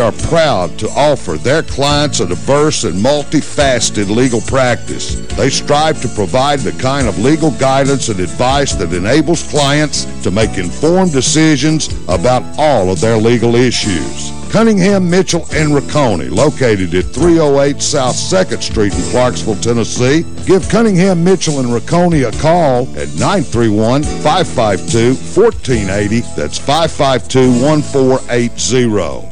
are proud to offer their clients a diverse and multifaceted legal practice. They strive to provide the kind of legal guidance and advice that enables clients to make informed decisions about all of their legal issues. Cunningham, Mitchell, and Rocconi, located at 308 South 2nd Street in Clarksville, Tennessee. Give Cunningham, Mitchell, and Rocconi a call at 931-552-1480. That's 552-1480.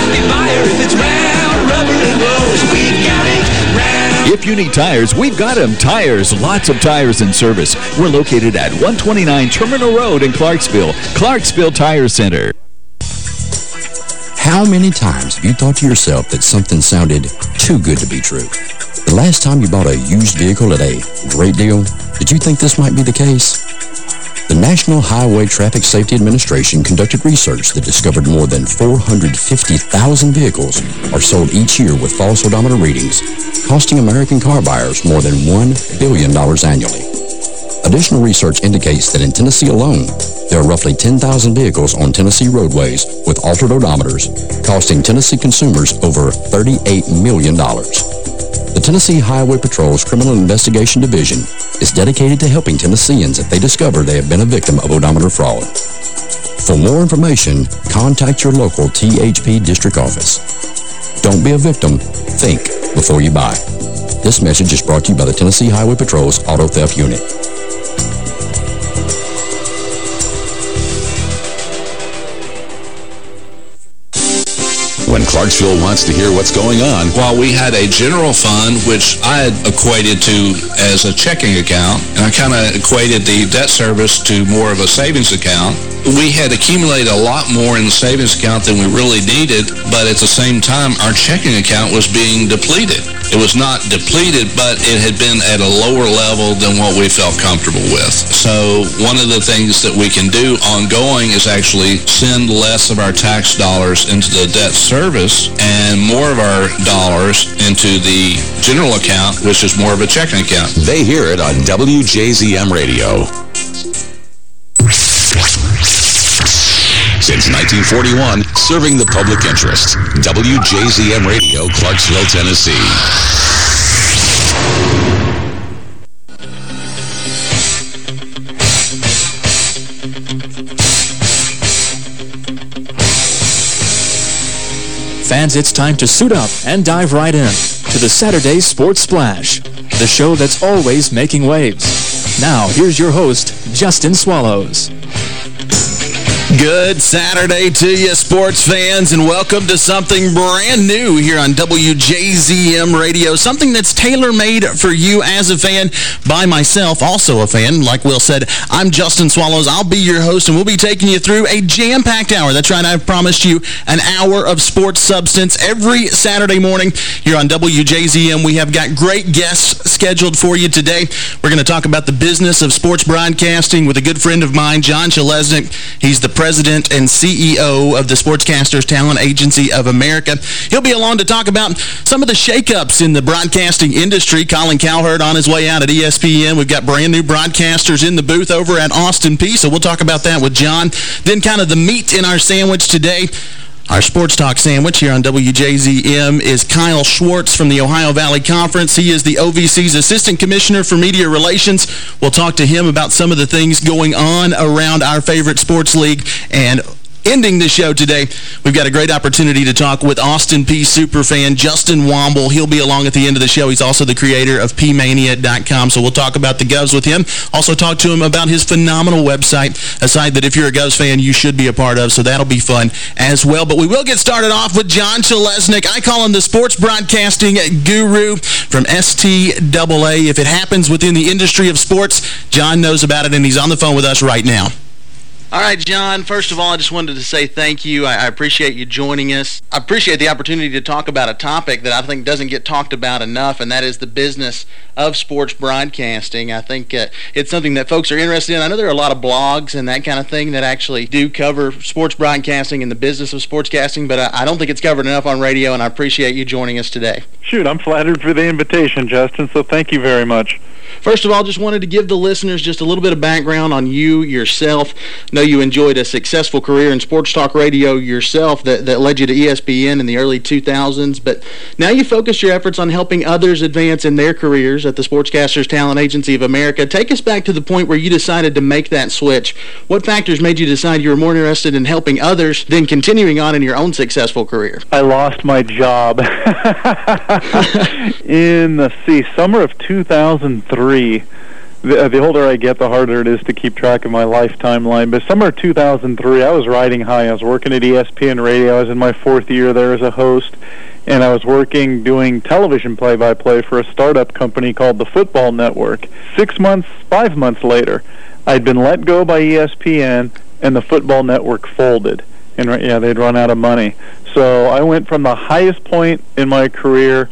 If you need tires, we've got them. Tires, lots of tires in service. We're located at 129 Terminal Road in Clarksville. Clarksville Tire Center. How many times have you thought to yourself that something sounded too good to be true? The last time you bought a used vehicle at a great deal, did you think this might be the case? The National Highway Traffic Safety Administration conducted research that discovered more than 450,000 vehicles are sold each year with false odometer readings, costing American car buyers more than $1 billion annually. Additional research indicates that in Tennessee alone, there are roughly 10,000 vehicles on Tennessee roadways with altered odometers, costing Tennessee consumers over $38 million. The Tennessee Highway Patrol's Criminal Investigation Division is dedicated to helping Tennesseans if they discover they have been a victim of odometer fraud. For more information, contact your local THP district office. Don't be a victim. Think before you buy. This message is brought to you by the Tennessee Highway Patrol's Auto Theft Unit. When Clarksville wants to hear what's going on, While we had a general fund, which I had equated to as a checking account, and I kind of equated the debt service to more of a savings account, we had accumulated a lot more in the savings account than we really needed, but at the same time, our checking account was being depleted. It was not depleted, but it had been at a lower level than what we felt comfortable with. So one of the things that we can do ongoing is actually send less of our tax dollars into the debt service and more of our dollars into the general account, which is more of a checking account. they hear it on WJZM Radio. Since 1941, serving the public interest. WJZM Radio, Clarksville, Tennessee. Fans, it's time to suit up and dive right in to the Saturday Sports Splash, the show that's always making waves. Now, here's your host, Justin Swallows. Good Saturday to you, sports fans, and welcome to something brand new here on WJZM Radio. Something that's tailor-made for you as a fan, by myself, also a fan. Like Will said, I'm Justin Swallows. I'll be your host, and we'll be taking you through a jam-packed hour. That's right, I've promised you an hour of sports substance every Saturday morning here on WJZM. We have got great guests scheduled for you today. We're going to talk about the business of sports broadcasting with a good friend of mine, John Chalesnik. He's the president and CEO of the Sportscasters Talent Agency of America. He'll be along to talk about some of the shakeups in the broadcasting industry. Colin Cowherd on his way out at ESPN. We've got brand new broadcasters in the booth over at Austin Peay, so we'll talk about that with John. Then kind of the meat in our sandwich today. Our Sports Talk sandwich here on WJZM is Kyle Schwartz from the Ohio Valley Conference. He is the OVC's Assistant Commissioner for Media Relations. We'll talk to him about some of the things going on around our favorite sports league and ending the show today, we've got a great opportunity to talk with Austin Peay superfan Justin Womble. He'll be along at the end of the show. He's also the creator of peaymania.com, so we'll talk about the Govs with him. Also talk to him about his phenomenal website, a site that if you're a Govs fan, you should be a part of, so that'll be fun as well. But we will get started off with John Chalesnik. I call him the sports broadcasting guru from STAA. If it happens within the industry of sports, John knows about it, and he's on the phone with us right now. All right, John, first of all, I just wanted to say thank you. I, I, appreciate you joining us. I appreciate the opportunity to talk about a topic that I think doesn't get talked about enough, and that is the business of sports broadcasting. I think uh, it's something that folks are interested in. I know there are a lot of blogs and that kind of thing that actually do cover sports broadcasting and the business of sportscasting, but I, I don't think it's covered enough on radio, and I appreciate you joining us today. Shoot, I'm flattered for the invitation, Justin, so thank you very much. First of all, just wanted to give the listeners just a little bit of background on you yourself. I know you enjoyed a successful career in sports talk radio yourself that, that led you to ESPN in the early 2000s, but now you focus your efforts on helping others advance in their careers at the Sportscasters Talent Agency of America. Take us back to the point where you decided to make that switch. What factors made you decide you were more interested in helping others than continuing on in your own successful career? I lost my job in, let's see, summer of 2003 three. The, uh, the older I get, the harder it is to keep track of my life timeline. But summer 2003, I was riding high. I was working at ESPN Radio. I was in my fourth year there as a host, and I was working doing television play-by-play for a startup company called the Football Network. Six months, five months later, I'd been let go by ESPN, and the Football Network folded. And yeah, they'd run out of money. So I went from the highest point in my career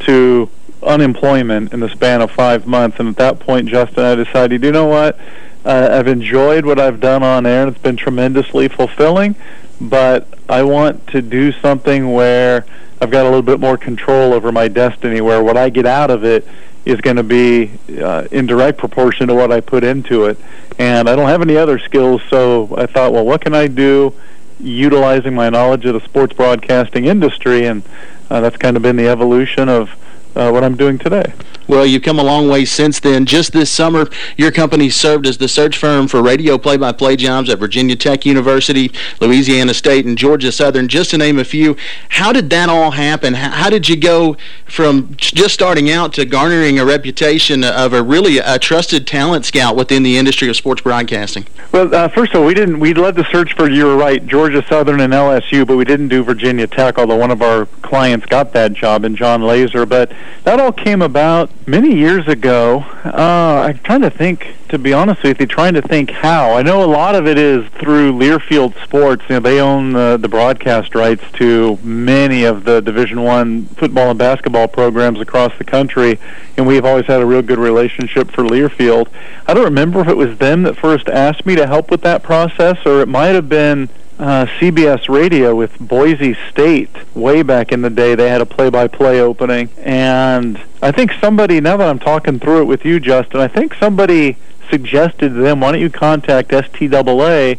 to unemployment in the span of five months. And at that point, Justin, I decided, you know what? Uh, I've enjoyed what I've done on air, and it's been tremendously fulfilling. But I want to do something where I've got a little bit more control over my destiny, where what I get out of it is going to be uh, in direct proportion to what I put into it. And I don't have any other skills, so I thought, well, what can I do utilizing my knowledge of the sports broadcasting industry? And uh, that's kind of been the evolution of uh, what I'm doing today. Well, you've come a long way since then. Just this summer, your company served as the search firm for radio play-by-play -play jobs at Virginia Tech University, Louisiana State, and Georgia Southern, just to name a few. How did that all happen? How did you go from just starting out to garnering a reputation of a really a trusted talent scout within the industry of sports broadcasting? Well, uh, first of all, we didn't. We led the search for, you were right, Georgia Southern and LSU, but we didn't do Virginia Tech, although one of our clients got that job in Jon Laaser. But that all came about many years ago. Uh, I'm trying to think, to be honest with you, trying to think how. I know a lot of it is through Learfield Sports. You know, they own the, the broadcast rights to many of the Division One football and basketball programs across the country, and we've always had a real good relationship for Learfield. I don't remember if it was them that first asked me to help with that process, or it might have been uh, CBS Radio with Boise State way back in the day. They had a play-by-play opening, and I think somebody. Now that I'm talking through it with you, Justin, I think somebody suggested to them, "Why don't you contact STAA,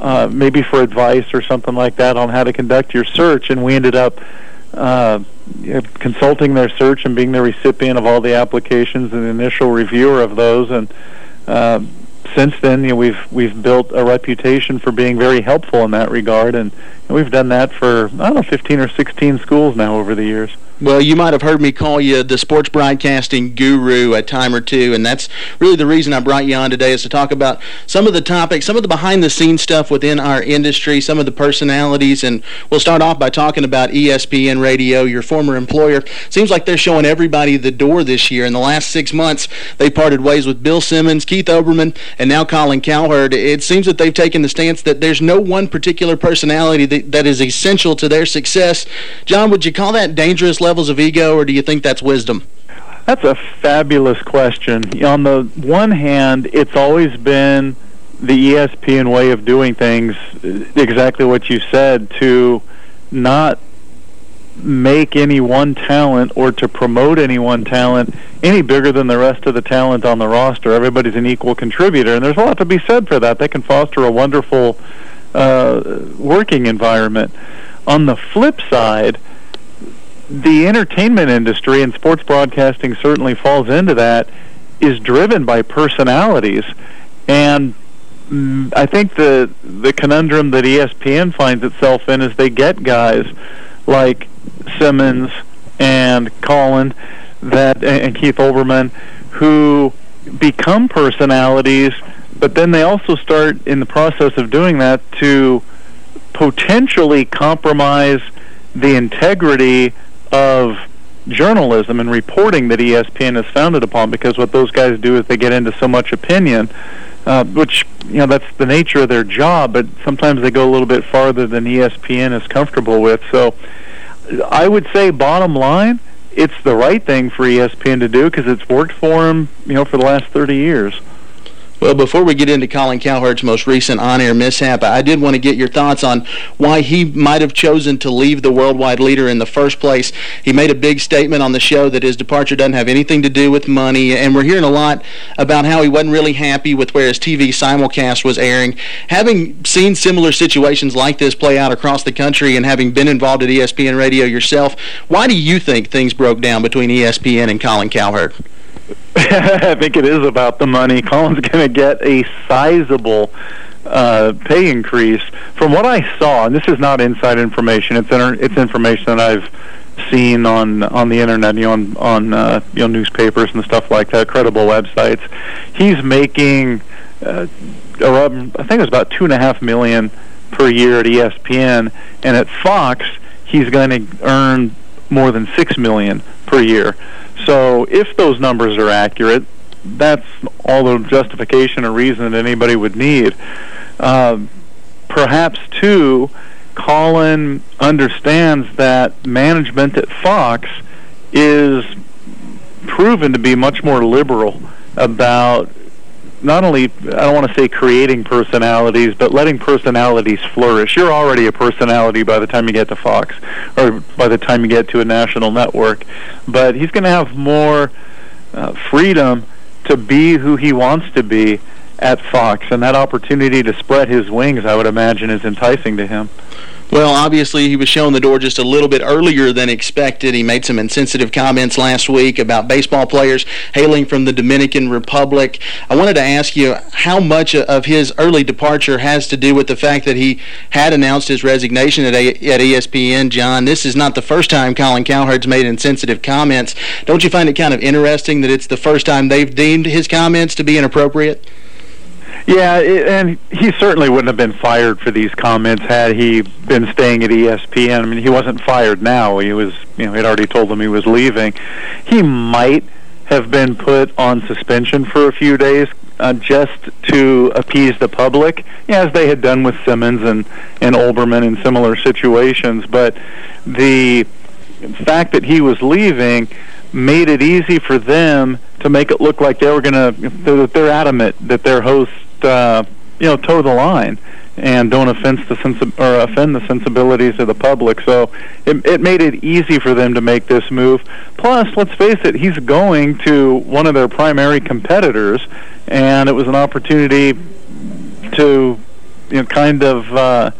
uh, maybe for advice or something like that on how to conduct your search?" And we ended up. Uh, consulting their search and being the recipient of all the applications and the initial reviewer of those and uh, since then, you know, we've we've built a reputation for being very helpful in that regard, and, we've done that for I don't know 15 or 16 schools now over the years. Well, you might have heard me call you the sports broadcasting guru a time or two, and that's really the reason I brought you on today is to talk about some of the topics, some of the behind-the-scenes stuff within our industry, some of the personalities, and we'll start off by talking about ESPN Radio, your former employer. Seems like they're showing everybody the door this year. In the last six months, they parted ways with Bill Simmons, Keith Olbermann, and now Colin Cowherd. It seems that they've taken the stance that there's no one particular personality that, that is essential to their success. John, would you call that dangerous levels of ego, or do you think that's wisdom? That's a fabulous question. On the one hand, it's always been the ESPN way of doing things, uh, exactly what you said, to not make any one talent or to promote any one talent any bigger than the rest of the talent on the roster. Everybody's an equal contributor, and there's a lot to be said for that. They can foster a wonderful uh, working environment. On the flip side, the entertainment industry and sports broadcasting certainly falls into that is driven by personalities and mm, I think the the conundrum that ESPN finds itself in is they get guys like Simmons and Colin that and Keith Olbermann who become personalities, but then they also start in the process of doing that to potentially compromise the integrity of journalism and reporting that ESPN is founded upon because what those guys do is they get into so much opinion uh, which you know that's the nature of their job but sometimes they go a little bit farther than ESPN is comfortable with. So I would say bottom line it's the right thing for ESPN to do because it's worked for them you know for the last 30 years well, before we get into Colin Cowherd's most recent on-air mishap, I did want to get your thoughts on why he might have chosen to leave the worldwide leader in the first place. He made a big statement on the show that his departure doesn't have anything to do with money, and we're hearing a lot about how he wasn't really happy with where his TV simulcast was airing. Having seen similar situations like this play out across the country and having been involved at ESPN Radio yourself, why do you think things broke down between ESPN and Colin Cowherd? I think it is about the money. Colin's going to get a sizable uh, pay increase. From what I saw, and this is not inside information, it's inter- it's information that I've seen on on the internet, you know, on on uh, you know newspapers and stuff like that, credible websites. He's making, uh, around, I think it was about two and a half million per year at ESPN, and at Fox, he's going to earn more than six million per year. So if those numbers are accurate, that's all the justification or reason that anybody would need. Uh, perhaps, too, Colin understands that management at Fox is proven to be much more liberal about not only I don't want to say creating personalities, but letting personalities flourish. You're already a personality by the time you get to Fox, or by the time you get to a national network. But he's going to have more uh, freedom to be who he wants to be at Fox, and that opportunity to spread his wings, I would imagine, is enticing to him. Well, obviously, he was shown the door just a little bit earlier than expected. He made some insensitive comments last week about baseball players hailing from the Dominican Republic. I wanted to ask you how much of his early departure has to do with the fact that he had announced his resignation at, a at ESPN, John. This is not the first time Colin Cowherd's made insensitive comments. Don't you find it kind of interesting that it's the first time they've deemed his comments to be inappropriate? Yeah, it, and he certainly wouldn't have been fired for these comments had he been staying at ESPN. I mean, he wasn't fired now. He was, you know, he'd already told them he was leaving. He might have been put on suspension for a few days uh, just to appease the public, as they had done with Simmons and, and Olbermann in similar situations. But the fact that he was leaving made it easy for them to make it look like they were going to, that they're adamant that their host uh, you know, toe the line and don't offend the sensi- or offend the sensibilities of the public. So it, it made it easy for them to make this move. Plus, let's face it, he's going to one of their primary competitors, and it was an opportunity to, you know, kind of uh,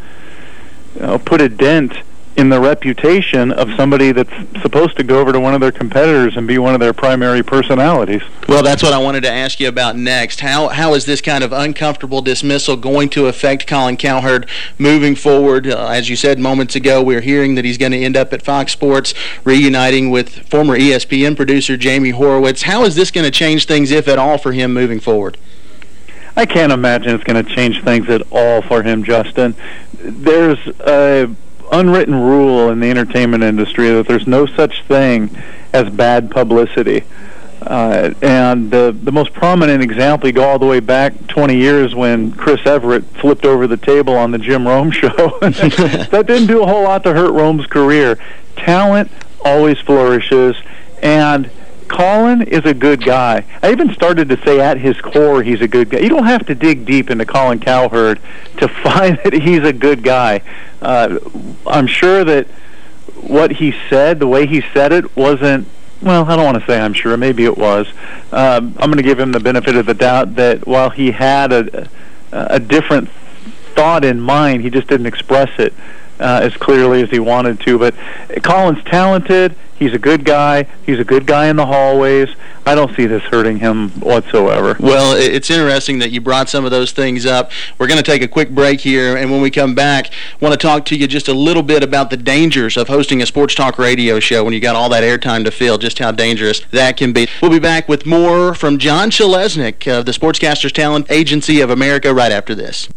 you know, put a dent in the reputation of somebody that's supposed to go over to one of their competitors and be one of their primary personalities. Well, that's what I wanted to ask you about next. How How is this kind of uncomfortable dismissal going to affect Colin Cowherd moving forward? Uh, as you said moments ago, we're hearing that he's going to end up at Fox Sports, reuniting with former ESPN producer Jamie Horowitz. How is this going to change things, if at all, for him moving forward? I can't imagine it's going to change things at all for him, Justin. There's a unwritten rule in the entertainment industry that there's no such thing as bad publicity. Uh, and the the most prominent example, you go all the way back 20 years when Chris Evert flipped over the table on the Jim Rome show. that didn't do a whole lot to hurt Rome's career. Talent always flourishes, and Colin is a good guy. I even started to say at his core he's a good guy. You don't have to dig deep into Colin Cowherd to find that he's a good guy. Uh, I'm sure that what he said, the way he said it, wasn't. Well, I don't want to say I'm sure. Maybe it was. Um, I'm going to give him the benefit of the doubt that while he had a, a different thought in mind, he just didn't express it uh, as clearly as he wanted to. But Colin's talented. He's a good guy. He's a good guy in the hallways. I don't see this hurting him whatsoever. Well, it's interesting that you brought some of those things up. We're going to take a quick break here, and when we come back, want to talk to you just a little bit about the dangers of hosting a sports talk radio show when you got all that airtime to fill, just how dangerous that can be. We'll be back with more from John Chalesnik of the Sportscasters Talent Agency of America right after this.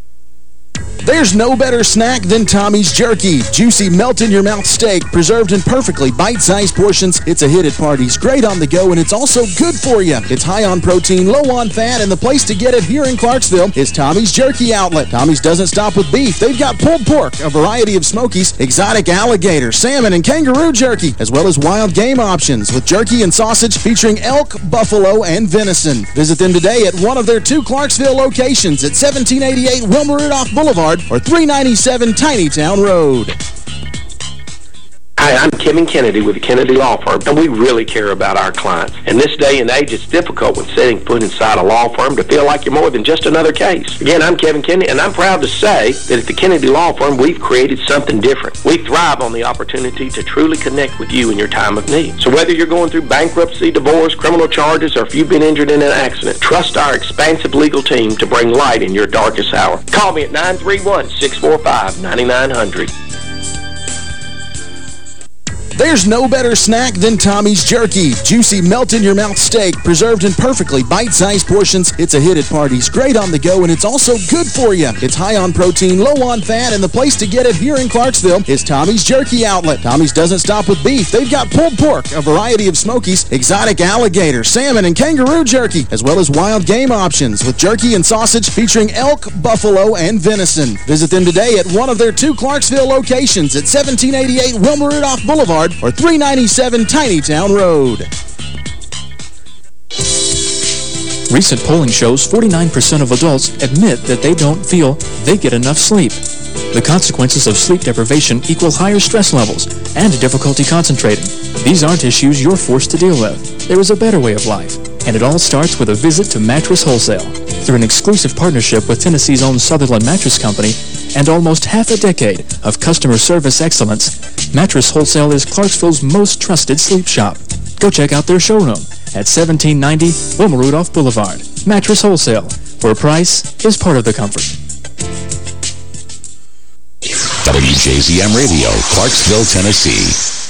There's no better snack than Tommy's Jerky. Juicy, melt-in-your-mouth steak, preserved in perfectly bite-sized portions. It's a hit at parties, great on the go, and it's also good for you. It's high on protein, low on fat, and the place to get it here in Clarksville is Tommy's Jerky Outlet. Tommy's doesn't stop with beef. They've got pulled pork, a variety of smokies, exotic alligator, salmon, and kangaroo jerky, as well as wild game options with jerky and sausage featuring elk, buffalo, and venison. Visit them today at one of their two Clarksville locations at 1788 Wilma Rudolph Boulevard or 397 Tinytown Road. Hi, I'm Kevin Kennedy with the Kennedy Law Firm, and we really care about our clients. In this day and age, it's difficult when setting foot inside a law firm to feel like you're more than just another case. Again, I'm Kevin Kennedy, and I'm proud to say that at the Kennedy Law Firm, we've created something different. We thrive on the opportunity to truly connect with you in your time of need. So whether you're going through bankruptcy, divorce, criminal charges, or if you've been injured in an accident, trust our expansive legal team to bring light in your darkest hour. Call me at 931-645-9900. There's no better snack than Tommy's Jerky. Juicy, melt-in-your-mouth steak, preserved in perfectly bite-sized portions. It's a hit at parties, great on the go, and it's also good for you. It's high on protein, low on fat, and the place to get it here in Clarksville is Tommy's Jerky Outlet. Tommy's doesn't stop with beef. They've got pulled pork, a variety of smokies, exotic alligator, salmon, and kangaroo jerky, as well as wild game options with jerky and sausage featuring elk, buffalo, and venison. Visit them today at one of their two Clarksville locations at 1788 Wilma Rudolph Boulevard or 397 Tinytown Road. Recent polling shows 49% of adults admit that they don't feel they get enough sleep. The consequences of sleep deprivation equal higher stress levels and difficulty concentrating. These aren't issues you're forced to deal with. There is a better way of life, and it all starts with a visit to Mattress Wholesale. Through an exclusive partnership with Tennessee's own Southerland Mattress Company and almost half a decade of customer service excellence, Mattress Wholesale is Clarksville's most trusted sleep shop. Go check out their showroom at 1790 Wilma Rudolph Boulevard. Mattress Wholesale, where price is part of the comfort. WJZM Radio, Clarksville, Tennessee.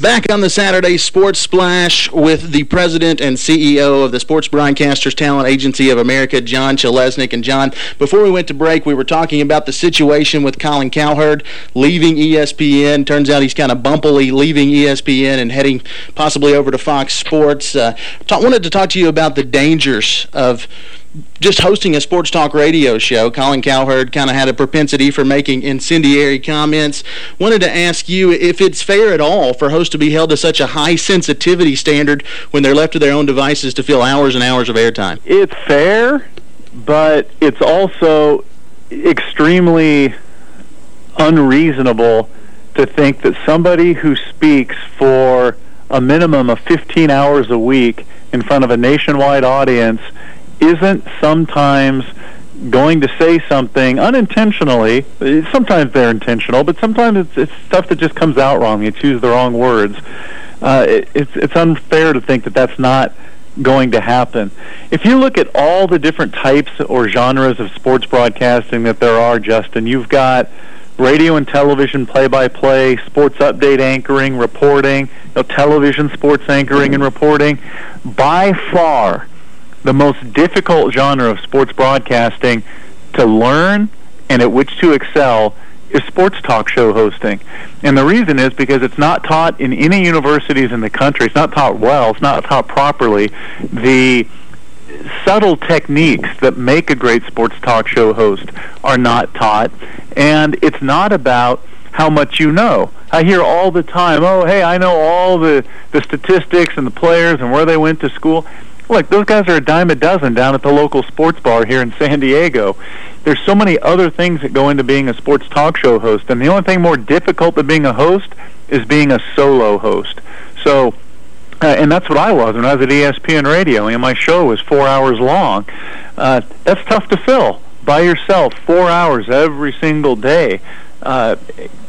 Back on the Saturday Sports Splash with the president and CEO of the Sports Broadcasters Talent Agency of America, John Chalesnik. And John, before we went to break, we were talking about the situation with Colin Cowherd leaving ESPN. Turns out he's kind of bumpily leaving ESPN and heading possibly over to Fox Sports. Uh, wanted to talk to you about the dangers of just hosting a sports talk radio show. Colin Cowherd kind of had a propensity for making incendiary comments. Wanted to ask you if it's fair at all for hosts to be held to such a high sensitivity standard when they're left to their own devices to fill hours and hours of airtime. It's fair, but it's also extremely unreasonable to think that somebody who speaks for a minimum of 15 hours a week in front of a nationwide audience isn't sometimes going to say something unintentionally. Sometimes they're intentional, but sometimes it's, it's stuff that just comes out wrong. You choose the wrong words. Uh, it, it's it's unfair to think that that's not going to happen. If you look at all the different types or genres of sports broadcasting that there are, Justin, you've got radio and television play-by-play, sports update anchoring, reporting, you know, television sports anchoring and reporting. By far, the most difficult genre of sports broadcasting to learn and at which to excel is sports talk show hosting. And the reason is because it's not taught in any universities in the country. It's not taught well. It's not taught properly. The subtle techniques that make a great sports talk show host are not taught. And it's not about how much you know. I hear all the time, oh, hey, I know all the, the statistics and the players and where they went to school. Look, those guys are a dime a dozen down at the local sports bar here in San Diego. There's so many other things that go into being a sports talk show host, and the only thing more difficult than being a host is being a solo host. So, uh, and that's what I was when I was at ESPN Radio, and my show was four hours long. Uh, that's tough to fill by yourself, four hours every single day. uh,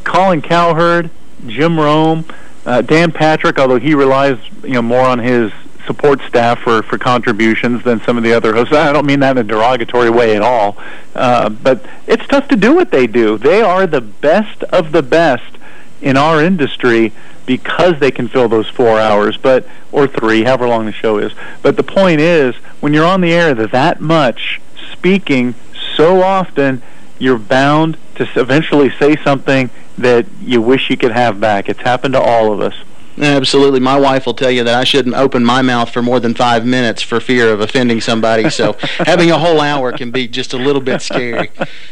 Colin Cowherd, Jim Rome, uh, Dan Patrick, although he relies you know more on his support staff for, for contributions than some of the other hosts. I don't mean that in a derogatory way at all, uh, but it's tough to do what they do. They are the best of the best in our industry because they can fill those four hours, but or three, however long the show is. But the point is, when you're on the air that much, speaking so often, you're bound to eventually say something that you wish you could have back. It's happened to all of us. Absolutely. My wife will tell you that I shouldn't open my mouth for more than five minutes for fear of offending somebody. So having a whole hour can be just a little bit scary.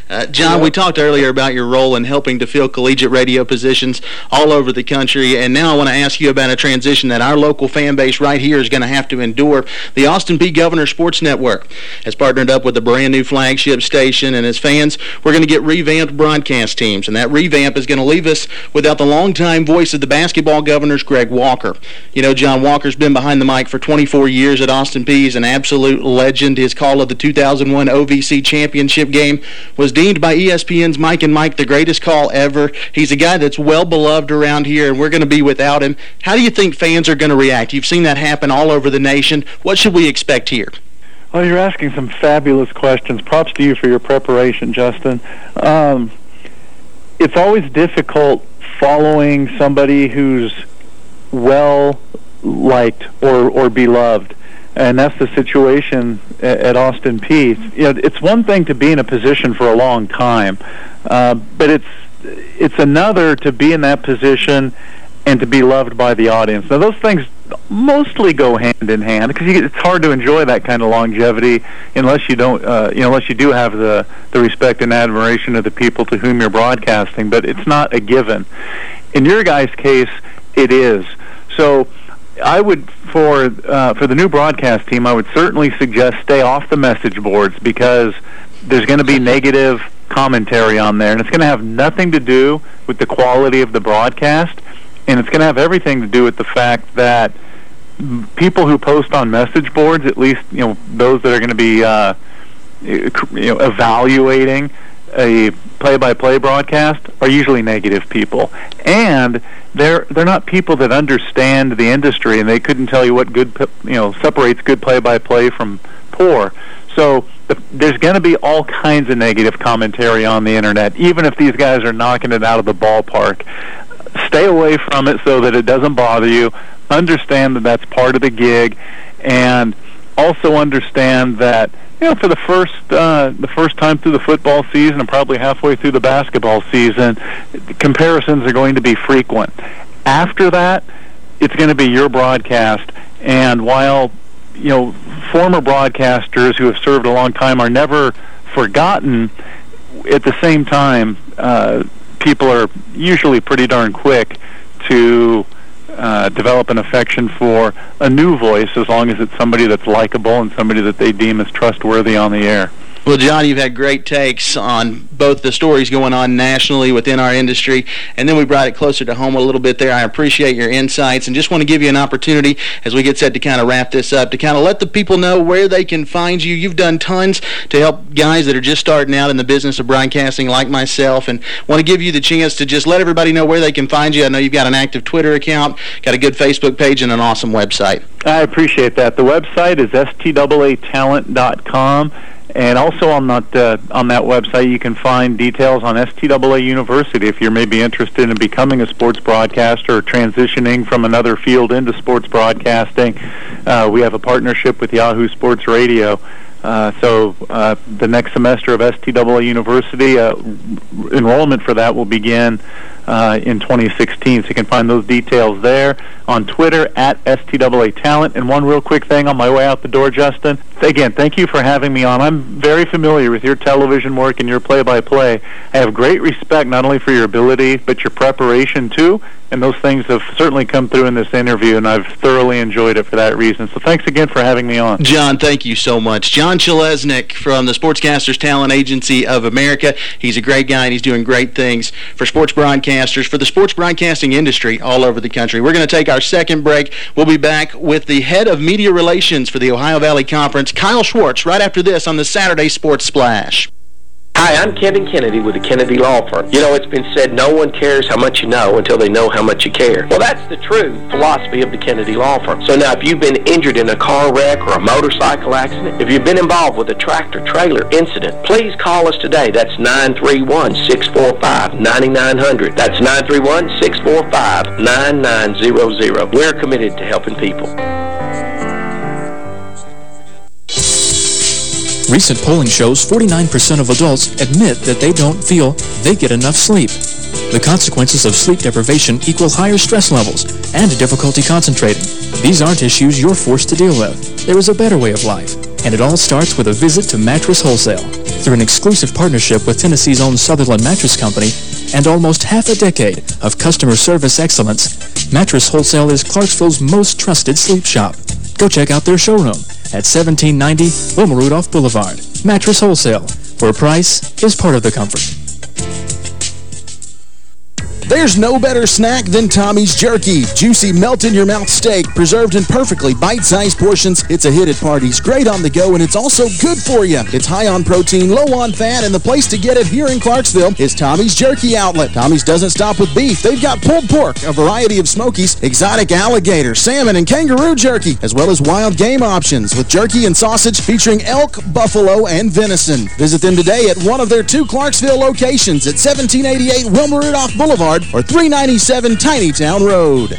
Uh, John, we talked earlier about your role in helping to fill collegiate radio positions all over the country. And now I want to ask you about a transition that our local fan base right here is going to have to endure. The Austin Peay Governor Sports Network has partnered up with a brand new flagship station. And as fans, we're going to get revamped broadcast teams. And that revamp is going to leave us without the longtime voice of the basketball governors, Greg Walker. You know, John Walker's been behind the mic for 24 years at Austin Peay. He's an absolute legend. His call of the 2001 OVC championship game was deemed by ESPN's Mike and Mike the greatest call ever. He's a guy that's well beloved around here, and we're going to be without him. How do you think fans are going to react? You've seen that happen all over the nation. What should we expect here? Well, you're asking some fabulous questions. Props to you for your preparation, Justin. Um, it's always difficult following somebody who's well liked or or beloved and that's the situation at, Austin Peay. You know, it's one thing to be in a position for a long time, uh, but it's it's another to be in that position and to be loved by the audience. Now, those things mostly go hand in hand because you it's hard to enjoy that kind of longevity unless you don't, uh, you know, unless you do have the the respect and admiration of the people to whom you're broadcasting. But it's not a given. In your guy's case, it is. So I would for uh, for the new broadcast team, I would certainly suggest stay off the message boards because there's going to be negative commentary on there, and it's going to have nothing to do with the quality of the broadcast, and it's going to have everything to do with the fact that people who post on message boards, at least you know those that are going to be uh, you know evaluating a play-by-play broadcast are usually negative people, and they're they're not people that understand the industry, and they couldn't tell you what good you know separates good play-by-play from poor. So the, there's going to be all kinds of negative commentary on the internet, even if these guys are knocking it out of the ballpark. Stay away from it so that it doesn't bother you. Understand that that's part of the gig, and also understand that you know for the first uh, the first time through the football season and probably halfway through the basketball season, comparisons are going to be frequent. After that, it's going to be your broadcast, and while you know former broadcasters who have served a long time are never forgotten, at the same time, uh, people are usually pretty darn quick to uh, develop an affection for a new voice as long as it's somebody that's likable and somebody that they deem as trustworthy on the air. Well, John, you've had great takes on both the stories going on nationally within our industry, and then we brought it closer to home a little bit there. I appreciate your insights and just want to give you an opportunity as we get set to kind of wrap this up to kind of let the people know where they can find you. You've done tons to help guys that are just starting out in the business of broadcasting like myself, and want to give you the chance to just let everybody know where they can find you. I know you've got an active Twitter account, got a good Facebook page, and an awesome website. I appreciate that. The website is staatalent.com. And also on that uh, on that website, you can find details on STAA University if you're maybe interested in becoming a sports broadcaster or transitioning from another field into sports broadcasting. Uh, we have a partnership with Yahoo Sports Radio. Uh, so uh, the next semester of STAA University, uh, enrollment for that will begin uh, in 2016. So you can find those details there on Twitter at STAA Talent. And one real quick thing on my way out the door, Justin. Again, thank you for having me on. I'm very familiar with your television work and your play-by-play. I have great respect not only for your ability, but your preparation too. And those things have certainly come through in this interview, and I've thoroughly enjoyed it for that reason. So thanks again for having me on. John, thank you so much. John Chalesnik from the Sportscasters Talent Agency of America. He's a great guy, and he's doing great things for sports broadcasters, for the sports broadcasting industry all over the country. We're going to take our second break. We'll be back with the head of media relations for the Ohio Valley Conference, Kyle Schwartz, right after this on the Saturday Sports Splash. Hi, I'm Kevin Kennedy with the Kennedy Law Firm. You know, it's been said no one cares how much you know until they know how much you care. Well, that's the true philosophy of the Kennedy Law Firm. So now, if you've been injured in a car wreck or a motorcycle accident, if you've been involved with a tractor-trailer incident, please call us today. That's 931-645-9900. That's 931-645-9900. We're committed to helping people. Recent polling shows 49% of adults admit that they don't feel they get enough sleep. The consequences of sleep deprivation equal higher stress levels and difficulty concentrating. These aren't issues you're forced to deal with. There is a better way of life, and it all starts with a visit to Mattress Wholesale. Through an exclusive partnership with Tennessee's own Southerland Mattress Company and almost half a decade of customer service excellence, Mattress Wholesale is Clarksville's most trusted sleep shop. Go check out their showroom at 1790 Wilma Rudolph Boulevard. Mattress Wholesale, where price is part of the comfort. There's no better snack than Tommy's Jerky. Juicy, melt-in-your-mouth steak, preserved in perfectly bite-sized portions. It's a hit at parties, great on the go, and it's also good for you. It's high on protein, low on fat, and the place to get it here in Clarksville is Tommy's Jerky Outlet. Tommy's doesn't stop with beef. They've got pulled pork, a variety of smokies, exotic alligator, salmon, and kangaroo jerky, as well as wild game options with jerky and sausage featuring elk, buffalo, and venison. Visit them today at one of their two Clarksville locations at 1788 Wilma Rudolph Boulevard or 397 Tinytown Road.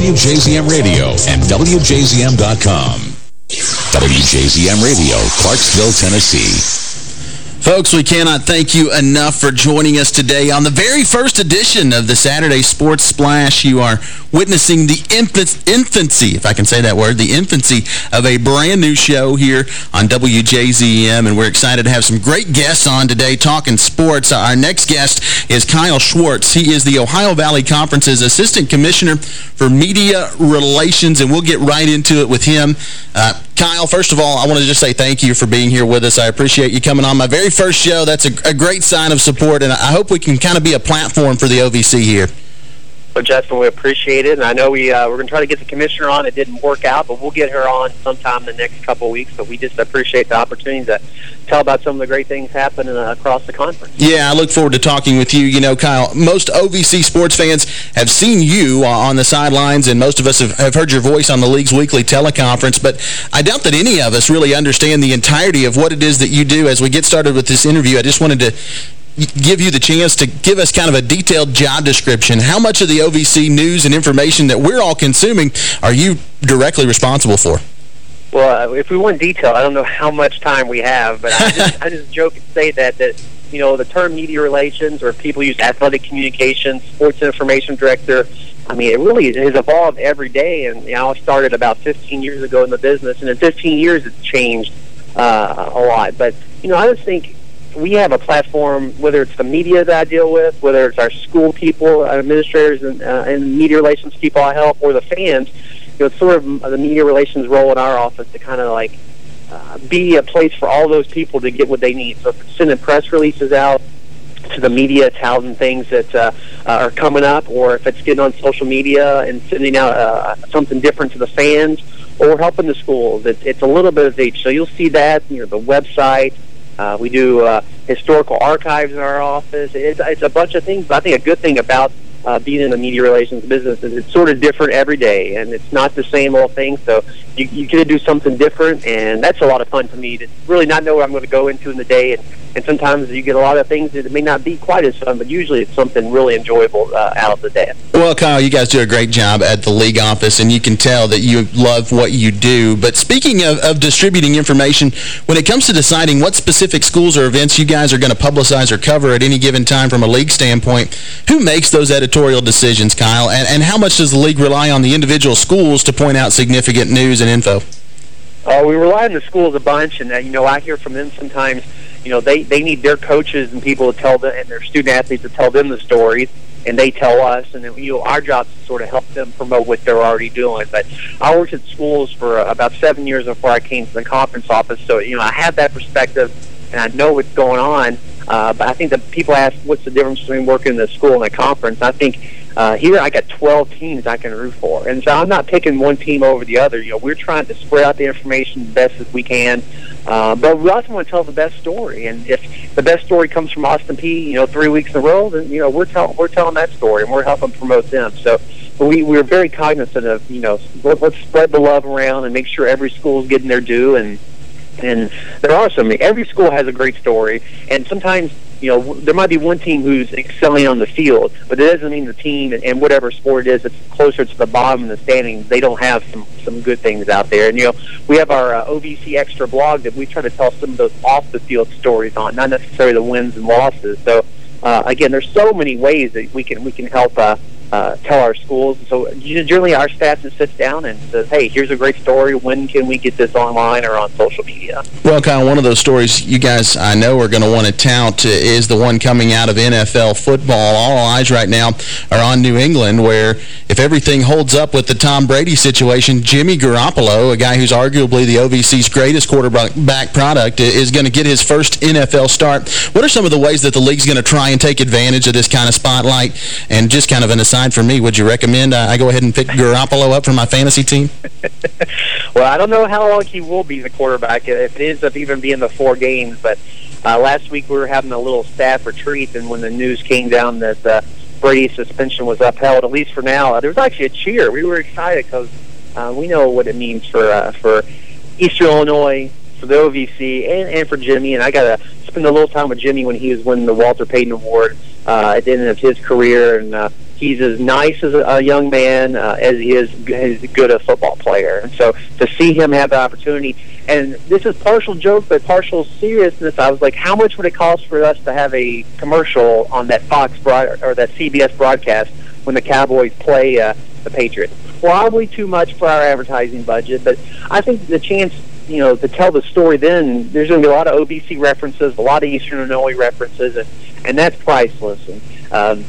Radio and WJZM.com. WJZM Radio, Clarksville, Tennessee. Folks, we cannot thank you enough for joining us today on the very first edition of the Saturday Sports Splash. You are witnessing the infancy, if I can say that word, the infancy of a brand new show here on WJZM, and we're excited to have some great guests on today talking sports. Our next guest is Kyle Schwartz. He is the Ohio Valley Conference's Assistant Commissioner for Media Relations, and we'll get right into it with him. Uh, Kyle, first of all, I want to just say thank you for being here with us. I appreciate you coming on my very first show. That's a, a great sign of support, and I hope we can kind of be a platform for the OVC here. Well, Justin, we appreciate it, and I know we uh, we're going to try to get the commissioner on. It didn't work out, but we'll get her on sometime in the next couple of weeks. But we just appreciate the opportunity to tell about some of the great things happening uh, across the conference. Yeah, I look forward to talking with you. You know, Kyle, most OVC sports fans have seen you on the sidelines, and most of us have, have heard your voice on the league's weekly teleconference. But I doubt that any of us really understand the entirety of what it is that you do. As we get started with this interview, I just wanted to give you the chance to give us kind of a detailed job description. How much of the OVC news and information that we're all consuming are you directly responsible for? Well, uh, if we want detail, I don't know how much time we have, but I just, I just joke and say that, that, you know, the term media relations or people use athletic communications, sports information director, I mean, it really has evolved every day, and you know, I started about 15 years ago in the business, and in 15 years it's changed uh, a lot. But, you know, I just think we have a platform, whether it's the media that I deal with, whether it's our school people, our administrators, and, uh, and media relations people I help, or the fans. You know, it's sort of the media relations role in our office to kind of like uh, be a place for all those people to get what they need. So sending press releases out to the media, touting things that uh, are coming up, or if it's getting on social media and sending out uh, something different to the fans, or helping the schools, it's, it's a little bit of each. So you'll see that, you know, the website, uh, we do uh, historical archives in our office. It's, it's a bunch of things. But I think a good thing about uh, being in the media relations business is it's sort of different every day, and it's not the same old thing. So you, you get to do something different, and that's a lot of fun for me to really not know what I'm going to go into in the day and and sometimes you get a lot of things that may not be quite as fun, but usually it's something really enjoyable uh, out of the day. Well, Kyle, you guys do a great job at the league office, and you can tell that you love what you do. But speaking of, of distributing information, when it comes to deciding what specific schools or events you guys are going to publicize or cover at any given time from a league standpoint, who makes those editorial decisions, Kyle? And, and how much does the league rely on the individual schools to point out significant news and info? Uh, we rely on the schools a bunch, and, uh, you know, I hear from them sometimes, you know, they they need their coaches and people to tell them and their student athletes to tell them the stories and they tell us, and then, you know, our job is to sort of help them promote what they're already doing. But I worked at schools for about seven years before I came to the conference office, so you know, I have that perspective, and I know what's going on. Uh, but I think that people ask, what's the difference between working in the school and a conference? I think uh, here I got 12 teams I can root for, and so I'm not picking one team over the other. You know, we're trying to spread out the information the best as we can, uh, but we also want to tell the best story. And if the best story comes from Austin Peay, you know, three weeks in a row, then you know we're telling we're telling that story, and we're helping promote them. So. We we're very cognizant of you know let, let's spread the love around and make sure every school is getting their due and and there are so many. Every school has a great story, and sometimes you know there might be one team who's excelling on the field, but it doesn't mean the team and, whatever sport it is that's closer to the bottom of the standings they don't have some some good things out there. And you know we have our uh, OVC Extra blog that we try to tell some of those off the field stories on, not necessarily the wins and losses. So uh, again, there's so many ways that we can we can help. Uh, uh, tell our schools. So generally, our staff just sits down and says, "Hey, here's a great story. When can we get this online or on social media?" Well, Kyle, one of those stories you guys I know are going to want to tout is the one coming out of NFL football. All eyes right now are on New England, where if everything holds up with the Tom Brady situation, Jimmy Garoppolo, a guy who's arguably the OVC's greatest quarterback product, is going to get his first NFL start. What are some of the ways that the league's going to try and take advantage of this kind of spotlight? And just kind of an aside for me. Would you recommend uh, I go ahead and pick Garoppolo up for my fantasy team? well, I don't know how long he will be the quarterback if it ends up even being the four games. But uh, last week we were having a little staff retreat, and when the news came down that uh, Brady's suspension was upheld, at least for now, uh, there was actually a cheer. We were excited because uh, we know what it means for uh, for Eastern Illinois, for the OVC, and, and for Jimmy. And I got to spend a little time with Jimmy when he was winning the Walter Payton Award uh, at the end of his career, and uh, he's as nice as a, young man uh, as he is as good a football player. And so to see him have the opportunity, and this is partial joke but partial seriousness. I was like, how much would it cost for us to have a commercial on that Fox broad or that CBS broadcast when the Cowboys play uh, the Patriots? Probably too much for our advertising budget, but I think the chance you know, to tell the story then, there's going to be a lot of OVC references, a lot of Eastern Illinois references, and, and that's priceless. And um,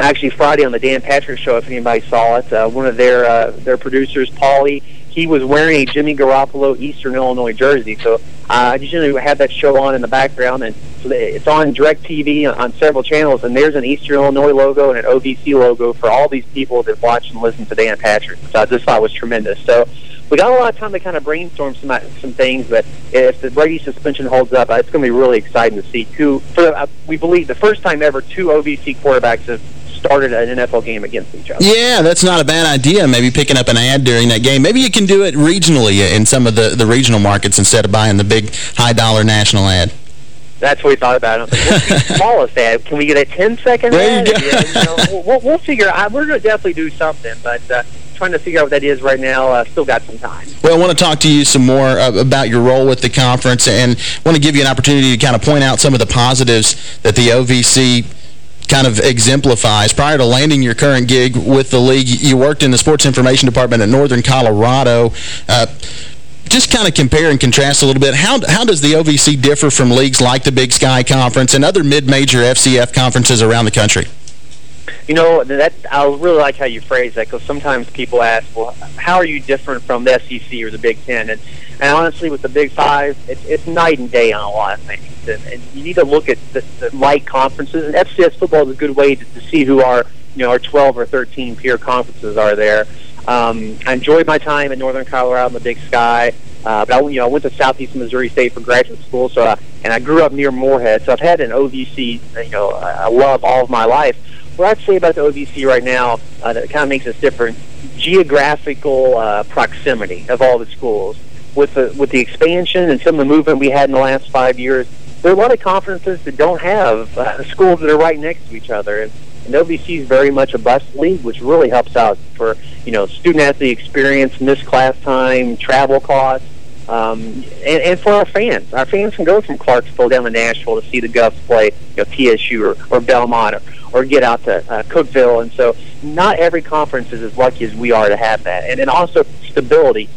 actually Friday on the Dan Patrick Show, if anybody saw it, uh, one of their uh, their producers, Paulie, he was wearing a Jimmy Garoppolo Eastern Illinois jersey. So uh, I usually have that show on in the background, and it's on Direct TV on several channels. And there's an Eastern Illinois logo and an OVC logo for all these people that watch and listen to Dan Patrick. So I just thought was tremendous. So we got a lot of time to kind of brainstorm some some things. But if the Brady suspension holds up, it's going to be really exciting to see two. For uh, we believe the first time ever, two OVC quarterbacks have started an NFL game against each other. Yeah, that's not a bad idea, maybe picking up an ad during that game. Maybe you can do it regionally in some of the, the regional markets instead of buying the big high-dollar national ad. That's what we thought about. it. What's the smallest ad? Can we get a 10-second ad? You yeah, you know, we'll, we'll figure out. We're going to definitely do something, but... Uh, trying to figure out what that is right now. Uh, still got some time. Well, I want to talk to you some more uh, about your role with the conference and want to give you an opportunity to kind of point out some of the positives that the OVC kind of exemplifies. Prior to landing your current gig with the league, you worked in the sports information department at Northern Colorado. Uh, just kind of compare and contrast a little bit. How, how does the OVC differ from leagues like the Big Sky Conference and other mid-major FCS conferences around the country? You know, that I really like how you phrase that because sometimes people ask, well, how are you different from the SEC or the Big Ten? And, and honestly, with the Big Five, it's, it's night and day on a lot of things. And, and you need to look at the, the light conferences. And FCS football is a good way to, to see who our, you know, our 12 or 13 peer conferences are there. Um, I enjoyed my time at Northern Colorado in the Big Sky. Uh, but I, you know, I went to Southeast Missouri State for graduate school, so I, and I grew up near Morehead, so I've had an OVC, you know, I love all of my life what I'd say about the OVC right now uh, that kind of makes us different, geographical uh, proximity of all the schools. With the, with the expansion and some of the movement we had in the last five years, there are a lot of conferences that don't have uh, schools that are right next to each other. And, and OVC is very much a bus league, which really helps out for you know student athlete experience, missed class time, travel costs, um, and, and for our fans. Our fans can go from Clarksville down to Nashville to see the Govs play, you know, TSU or, or Belmont or, or get out to uh, Cookeville. And so not every conference is as lucky as we are to have that. And then also stability.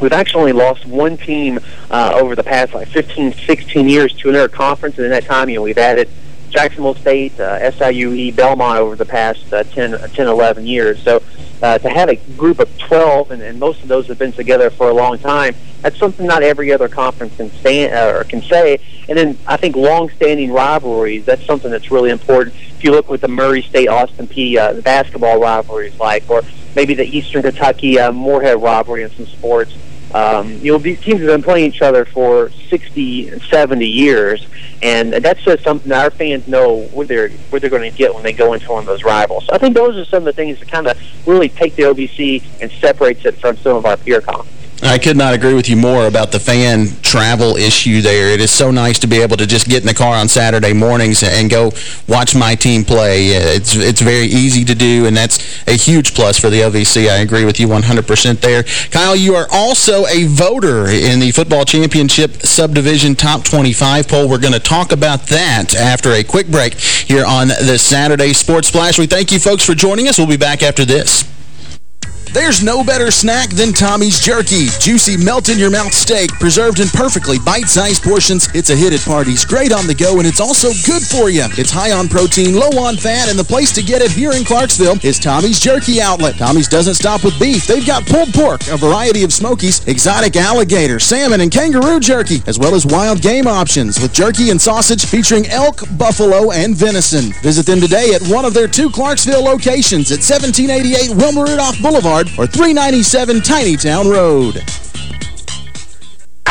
we've actually only lost one team uh, over the past like 15, 16 years to another conference, and in that time, you know, we've added Jacksonville State, uh, SIUE, Belmont over the past uh, 10, 10, 11 years. So uh, to have a group of 12, and, and most of those have been together for a long time, that's something not every other conference can stand uh, or can say. And then I think long-standing rivalries, that's something that's really important. If you look with the Murray State Austin Peay, uh, the basketball rivalries like, or maybe the Eastern Kentucky uh, Morehead rivalry in some sports. Um, you know, these teams have been playing each other for 60, 70 years, and that's just something that our fans know what they're what they're going to get when they go into one of those rivals. So I think those are some of the things that kind of really take the OVC and separates it from some of our peer conferences. I could not agree with you more about the fan travel issue there. It is so nice to be able to just get in the car on Saturday mornings and go watch my team play. It's it's very easy to do, and that's a huge plus for the OVC. I agree with you 100% there. Kyle, you are also a voter in the Football Championship Subdivision Top 25 poll. We're going to talk about that after a quick break here on the Saturday Sports Splash. We thank you folks for joining us. We'll be back after this. There's no better snack than Tommy's Jerky. Juicy, melt-in-your-mouth steak, preserved in perfectly bite-sized portions. It's a hit at parties, great on the go, and it's also good for you. It's high on protein, low on fat, and the place to get it here in Clarksville is Tommy's Jerky Outlet. Tommy's doesn't stop with beef. They've got pulled pork, a variety of smokies, exotic alligator, salmon, and kangaroo jerky, as well as wild game options with jerky and sausage featuring elk, buffalo, and venison. Visit them today at one of their two Clarksville locations at 1788 Wilma Rudolph Boulevard or 397 Tinytown Road.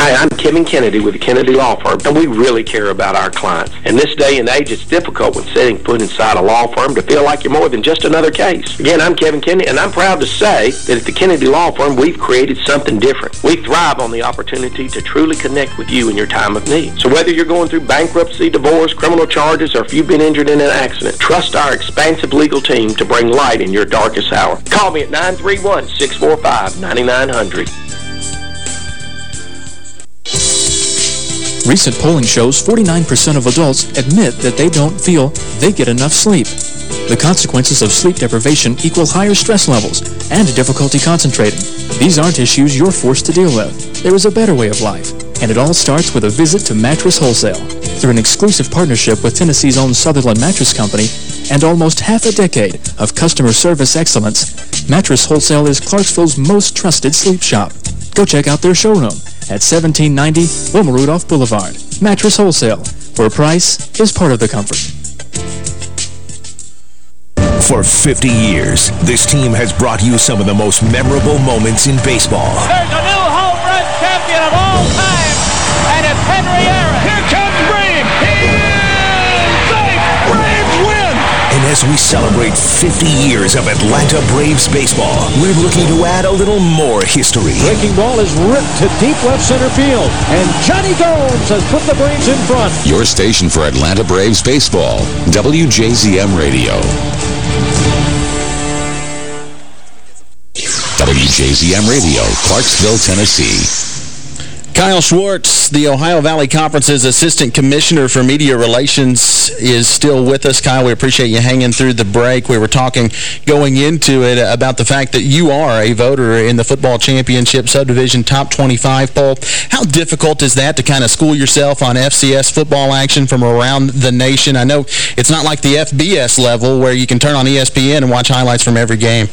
Hi, I'm Kevin Kennedy with the Kennedy Law Firm, and we really care about our clients. In this day and age, it's difficult when setting foot inside a law firm to feel like you're more than just another case. Again, I'm Kevin Kennedy, and I'm proud to say that at the Kennedy Law Firm, we've created something different. We thrive on the opportunity to truly connect with you in your time of need. So whether you're going through bankruptcy, divorce, criminal charges, or if you've been injured in an accident, trust our expansive legal team to bring light in your darkest hour. Call me at 931-645-9900. Recent polling shows 49% of adults admit that they don't feel they get enough sleep. The consequences of sleep deprivation equal higher stress levels and difficulty concentrating. These aren't issues you're forced to deal with. There is a better way of life, and it all starts with a visit to Mattress Wholesale. Through an exclusive partnership with Tennessee's own Southerland Mattress Company and almost half a decade of customer service excellence, Mattress Wholesale is Clarksville's most trusted sleep shop. Go check out their showroom at 1790 Wilma Rudolph Boulevard. Mattress Wholesale, where price is part of the comfort. For 50 years, this team has brought you some of the most memorable moments in baseball. There's a new home run champion of all time, and it's Henry Aaron. As we celebrate 50 years of Atlanta Braves baseball, we're looking to add a little more history. Breaking ball is ripped to deep left center field, and Jonny Gomes has put the Braves in front. Your station for Atlanta Braves baseball, WJZM Radio. WJZM Radio, Clarksville, Tennessee. Kyle Schwartz, the Ohio Valley Conference's Assistant Commissioner for Media Relations, is still with us. Kyle, we appreciate you hanging through the break. We were talking going into it about the fact that you are a voter in the Football Championship Subdivision Top 25 poll. How difficult is that to kind of school yourself on FCS football action from around the nation? I know it's not like the FBS level where you can turn on ESPN and watch highlights from every game.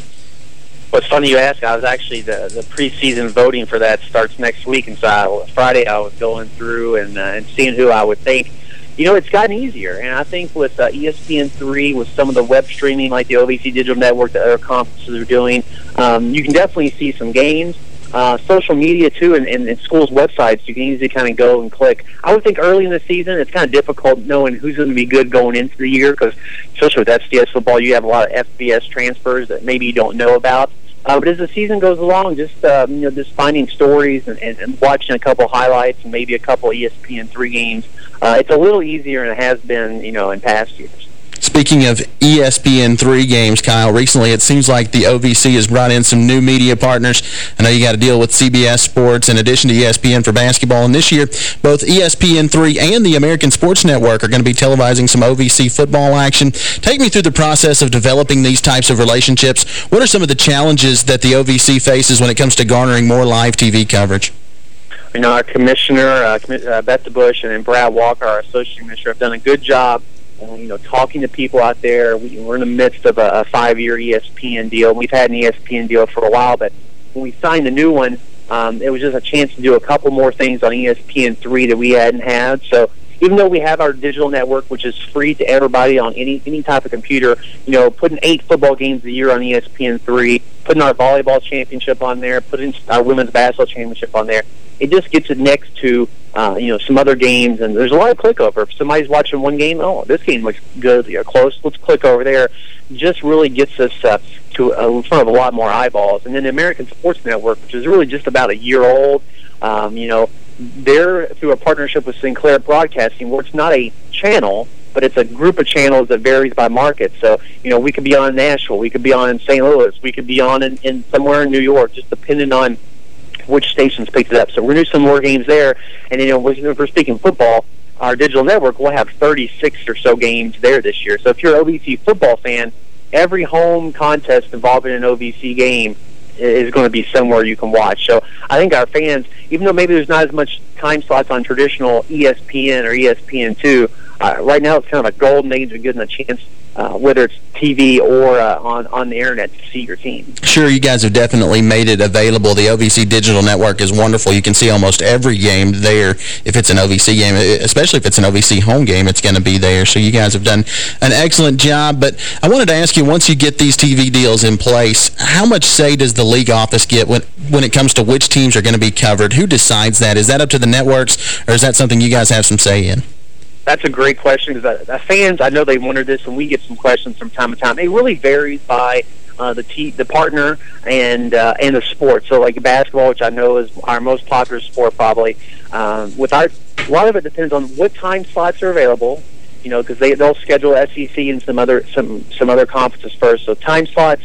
It's funny you ask. I was actually the the preseason voting for that starts next week, and so I, Friday I was going through and uh, and seeing who I would think. You know, it's gotten easier, and I think with uh, ESPN three, with some of the web streaming like the OVC Digital Network, that other conferences are doing, um, you can definitely see some gains. Uh, social media too, and, and, and schools' websites, you can easily kind of go and click. I would think early in the season, it's kind of difficult knowing who's going to be good going into the year because, especially with FCS football, you have a lot of FBS transfers that maybe you don't know about. Uh, but as the season goes along, just uh, you know, just finding stories and, and, and watching a couple highlights and maybe a couple ESPN three games, uh, it's a little easier than it has been, you know, in past years. Speaking of ESPN3 games, Kyle, recently it seems like the OVC has brought in some new media partners. I know you got to deal with CBS Sports in addition to ESPN for basketball. And this year, both ESPN3 and the American Sports Network are going to be televising some OVC football action. Take me through the process of developing these types of relationships. What are some of the challenges that the OVC faces when it comes to garnering more live TV coverage? You know, our commissioner, uh, uh, Beth DeBauche, and then Brad Walker, our associate commissioner, have done a good job uh, you know, talking to people out there. We, we're in the midst of a, a five-year ESPN deal. We've had an ESPN deal for a while, but when we signed the new one, um, it was just a chance to do a couple more things on ESPN3 that we hadn't had. So even though we have our digital network, which is free to everybody on any any type of computer, you know, putting eight football games a year on ESPN3, putting our volleyball championship on there, putting our women's basketball championship on there, it just gets it next to uh, you know some other games, and there's a lot of click over. If somebody's watching one game, oh, this game looks good, you know, close, let's click over there. Just really gets us uh, to uh, in front of a lot more eyeballs. And then the American Sports Network, which is really just about a year old, um, you know, they're through a partnership with Sinclair Broadcasting, where it's not a channel, but it's a group of channels that varies by market. So, you know, we could be on Nashville, we could be on in St. Louis, we could be on in, in somewhere in New York, just depending on which stations picked it up. So we're going to do some more games there. And, you know, if we're speaking football, our digital network will have 36 or so games there this year. So if you're an OVC football fan, every home contest involving an OVC game is going to be somewhere you can watch. So I think our fans, even though maybe there's not as much time slots on traditional ESPN or ESPN2, uh, right now it's kind of a golden age of getting a chance uh, whether it's TV or uh, on, on the Internet to see your team. Sure, you guys have definitely made it available. The OVC Digital Network is wonderful. You can see almost every game there if it's an OVC game, especially if it's an OVC home game, it's going to be there. So you guys have done an excellent job. But I wanted to ask you, once you get these TV deals in place, how much say does the league office get when, when it comes to which teams are going to be covered? Who decides that? Is that up to the networks, or is that something you guys have some say in? That's a great question because uh, fans, I know they wondered this, and we get some questions from time to time. It really varies by uh, the te- the partner and uh, and the sport. So like basketball, which I know is our most popular sport, probably. Um, with our, a lot of it depends on what time slots are available. You know, because they they'll schedule SEC and some other some some other conferences first. So time slots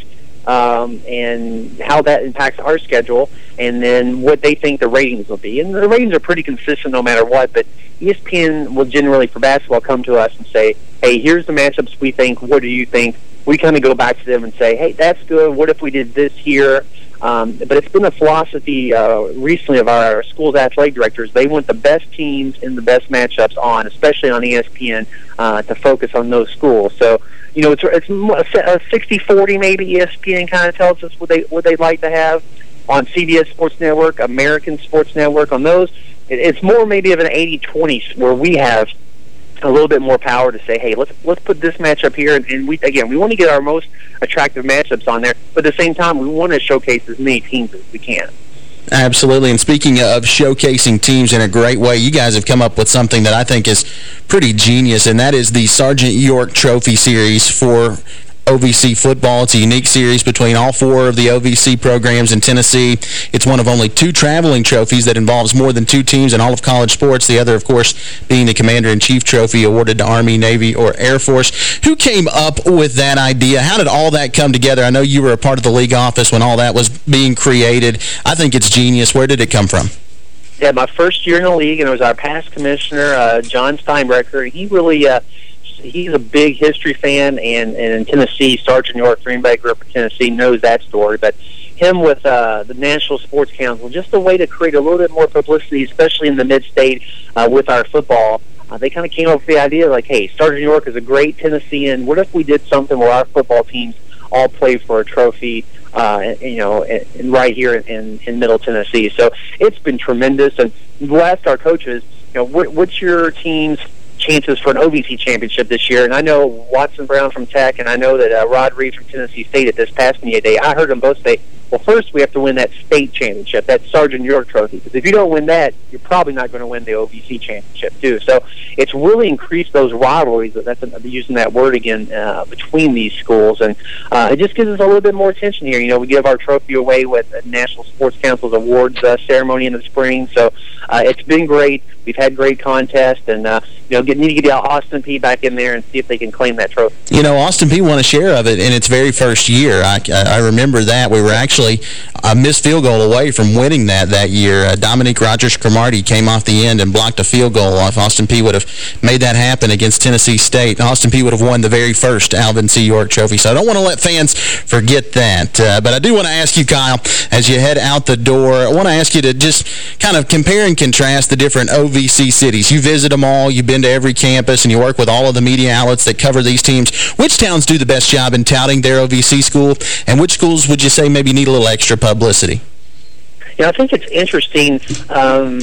um, and how that impacts our schedule, and then what they think the ratings will be. And the ratings are pretty consistent no matter what, but ESPN will generally, for basketball, come to us and say, hey, here's the matchups we think. What do you think? We kind of go back to them and say, hey, that's good. What if we did this here? Um, but it's been a philosophy uh, recently of our school's athletic directors. They want the best teams and the best matchups on, especially on ESPN, uh, to focus on those schools. So you know, it's it's a 60-40 maybe. ESPN kind of tells us what they what they'd like to have on CBS Sports Network, American Sports Network. On those, it's more maybe of an 80-20 where we have a little bit more power to say, hey, let's let's put this matchup here, and, and we again we want to get our most attractive matchups on there, but at the same time we want to showcase as many teams as we can. Absolutely. And speaking of showcasing teams in a great way, you guys have come up with something that I think is pretty genius, and that is the Sergeant York Trophy Series for OVC football. It's a unique series between all four of the OVC programs in Tennessee. It's one of only two traveling trophies that involves more than two teams in all of college sports. The other, of course, being the Commander-in-Chief Trophy awarded to Army, Navy, or Air Force. Who came up with that idea? How did all that come together? I know you were a part of the league office when all that was being created. I think it's genius. Where did it come from? Yeah, my first year in the league, and it was our past commissioner, uh, Jon Steinbrecher. He really... Uh, he's a big history fan, and, and in Tennessee, Sergeant York, Green Bay grew up in Tennessee, knows that story. But him with uh, the National Sports Council, just a way to create a little bit more publicity, especially in the mid-state uh, with our football. Uh, they kind of came up with the idea like, hey, Sergeant York is a great Tennessean. What if we did something where our football teams all play for a trophy, uh, you know, in, right here in, in Middle Tennessee? So it's been tremendous. And we'll ask our coaches, you know, what, what's your team's chances for an OVC championship this year. And I know Watson Brown from Tech, and I know that uh, Rod Reed from Tennessee State at this past media day. I heard them both say, well, first we have to win that state championship, that Sergeant York Trophy. Because if you don't win that, you're probably not going to win the OVC championship too. So it's really increased those rivalries. That's I'm using that word again uh, between these schools, and uh, it just gives us a little bit more attention here. You know, we give our trophy away with the National Sports Council's awards uh, ceremony in the spring, so uh, it's been great. We've had great contests, and uh, you know, get, need to get Austin Peay back in there and see if they can claim that trophy. You know, Austin Peay won a share of it in its very first year. I, I remember that. We were actually a missed field goal away from winning that that year. Uh, Dominique Rodgers-Cromartie came off the end and blocked a field goal. If Austin Peay would have made that happen against Tennessee State, Austin Peay would have won the very first Alvin C. York trophy. So I don't want to let fans forget that. Uh, but I do want to ask you, Kyle, as you head out the door, I want to ask you to just kind of compare and contrast the different OVC cities. You visit them all. You've been to every campus, and you work with all of the media outlets that cover these teams. Which towns do the best job in touting their OVC school, and which schools would you say maybe need a little extra publicity? You know, I think it's interesting. Um,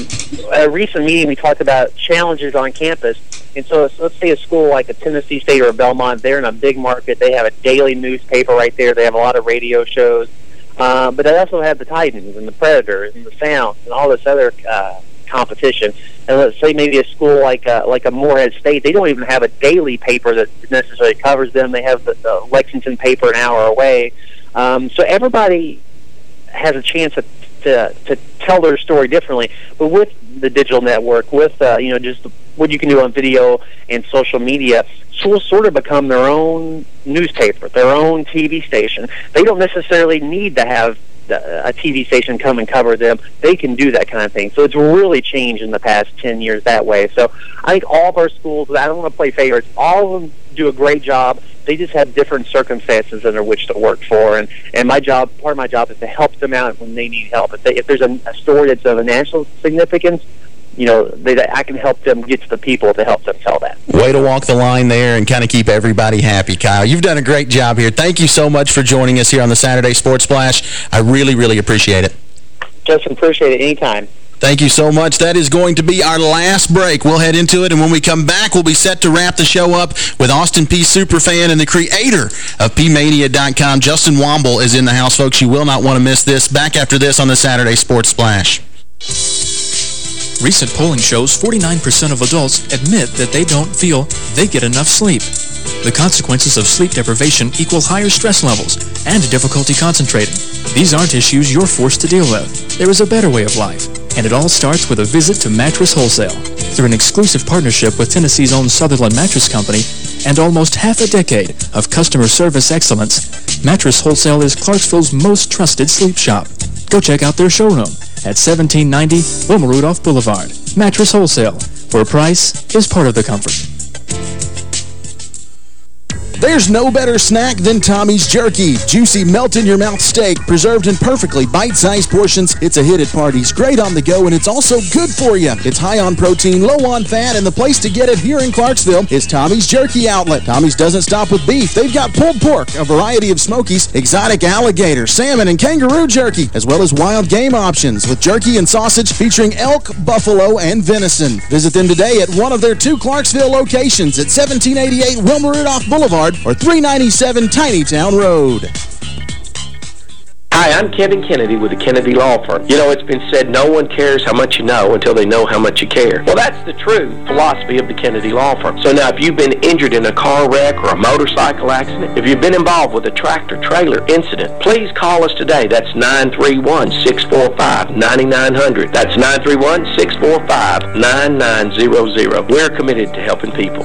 at a recent meeting, we talked about challenges on campus. And so let's say a school like a Tennessee State or a Belmont, they're in a big market. They have a daily newspaper right there. They have a lot of radio shows. Uh, but they also have the Titans and the Predators and the Sounds and all this other uh, competition. And let's say maybe a school like uh, like a Morehead State, they don't even have a daily paper that necessarily covers them. They have the, the Lexington paper an hour away. Um, so everybody has a chance to, to to tell their story differently. But with the digital network, with uh, you know just what you can do on video and social media, schools sort of become their own newspaper, their own TV station. They don't necessarily need to have a TV station come and cover them. They can do that kind of thing. So it's really changed in the past 10 years that way. So I think all of our schools, I don't want to play favorites, all of them do a great job. They just have different circumstances under which to work for. And, and my job, part of my job is to help them out when they need help. If, they, if there's a, a story that's of a national significance, you know, they, I can help them get to the people to help them tell that. Way to walk the line there and kind of keep everybody happy, Kyle. You've done a great job here. Thank you so much for joining us here on the Saturday Sports Splash. I really, really appreciate it. Justin, appreciate it anytime. Thank you so much. That is going to be our last break. We'll head into it, and when we come back, we'll be set to wrap the show up with Austin Peay superfan and the creator of PeayMania.com. Justin Womble is in the house, folks. You will not want to miss this. Back after this on the Saturday Sports Splash. Recent polling shows 49% of adults admit that they don't feel they get enough sleep. The consequences of sleep deprivation equal higher stress levels and difficulty concentrating. These aren't issues you're forced to deal with. There is a better way of life, and it all starts with a visit to Mattress Wholesale. Through an exclusive partnership with Tennessee's own Southerland Mattress Company and almost half a decade of customer service excellence, Mattress Wholesale is Clarksville's most trusted sleep shop. Go check out their showroom at 1790 Wilma Rudolph Boulevard. Mattress Wholesale, where price is part of the comfort. There's no better snack than Tommy's Jerky. Juicy, melt-in-your-mouth steak, preserved in perfectly bite-sized portions. It's a hit at parties, great on the go, and it's also good for you. It's high on protein, low on fat, and the place to get it here in Clarksville is Tommy's Jerky Outlet. Tommy's doesn't stop with beef. They've got pulled pork, a variety of smokies, exotic alligator, salmon, and kangaroo jerky, as well as wild game options with jerky and sausage featuring elk, buffalo, and venison. Visit them today at one of their two Clarksville locations at 1788 Wilma Rudolph Boulevard or 397 Tinytown Road. Hi, I'm Kevin Kennedy with the Kennedy Law Firm. You know, it's been said no one cares how much you know until they know how much you care. Well, that's the true philosophy of the Kennedy Law Firm. So now, if you've been injured in a car wreck or a motorcycle accident, if you've been involved with a tractor-trailer incident, please call us today. That's 931-645-9900. That's 931-645-9900. We're committed to helping people.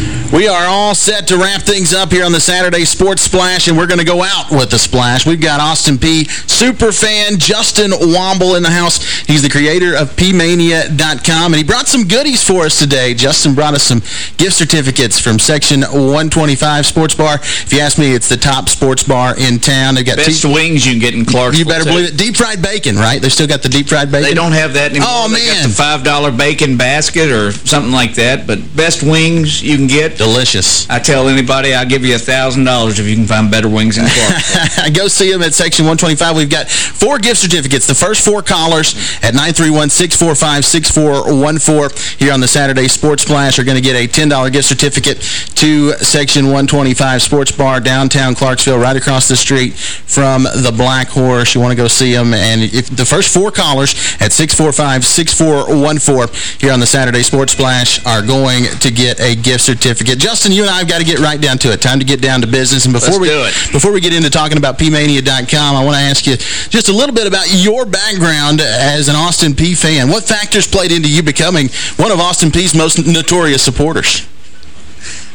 We are all set to wrap things up here on the Saturday Sports Splash, and we're going to go out with the splash. We've got Austin Peay super fan Justin Womble in the house. He's the creator of PeayMania.com, and he brought some goodies for us today. Justin brought us some gift certificates from Section 125 Sports Bar. If you ask me, it's the top sports bar in town. They've got Best wings you can get in Clarksville. You better too. believe it. Deep fried bacon, right? They still got the deep fried bacon? They don't have that anymore. Oh, They man. got the $5 bacon basket or something like that. But best wings you can get. Delicious. I tell anybody I'll give you a $1,000 if you can find better wings in Clarksville. Go see them at Section 125. We've got four gift certificates. The first four callers at 931-645-6414 here on the Saturday Sports Splash are going to get a $10 gift certificate to Section 125 Sports Bar downtown Clarksville, right across the street from the Black Horse. You want to go see them. And if the first four callers at 645-6414 here on the Saturday Sports Splash are going to get a gift certificate. Justin, you and I have got to get right down to it. Time to get down to business. And before Let's we do it. before we get into talking about peaymania.com, I want to ask you just a little bit about your background as an Austin Peay fan. What factors played into you becoming one of Austin Peay's most notorious supporters?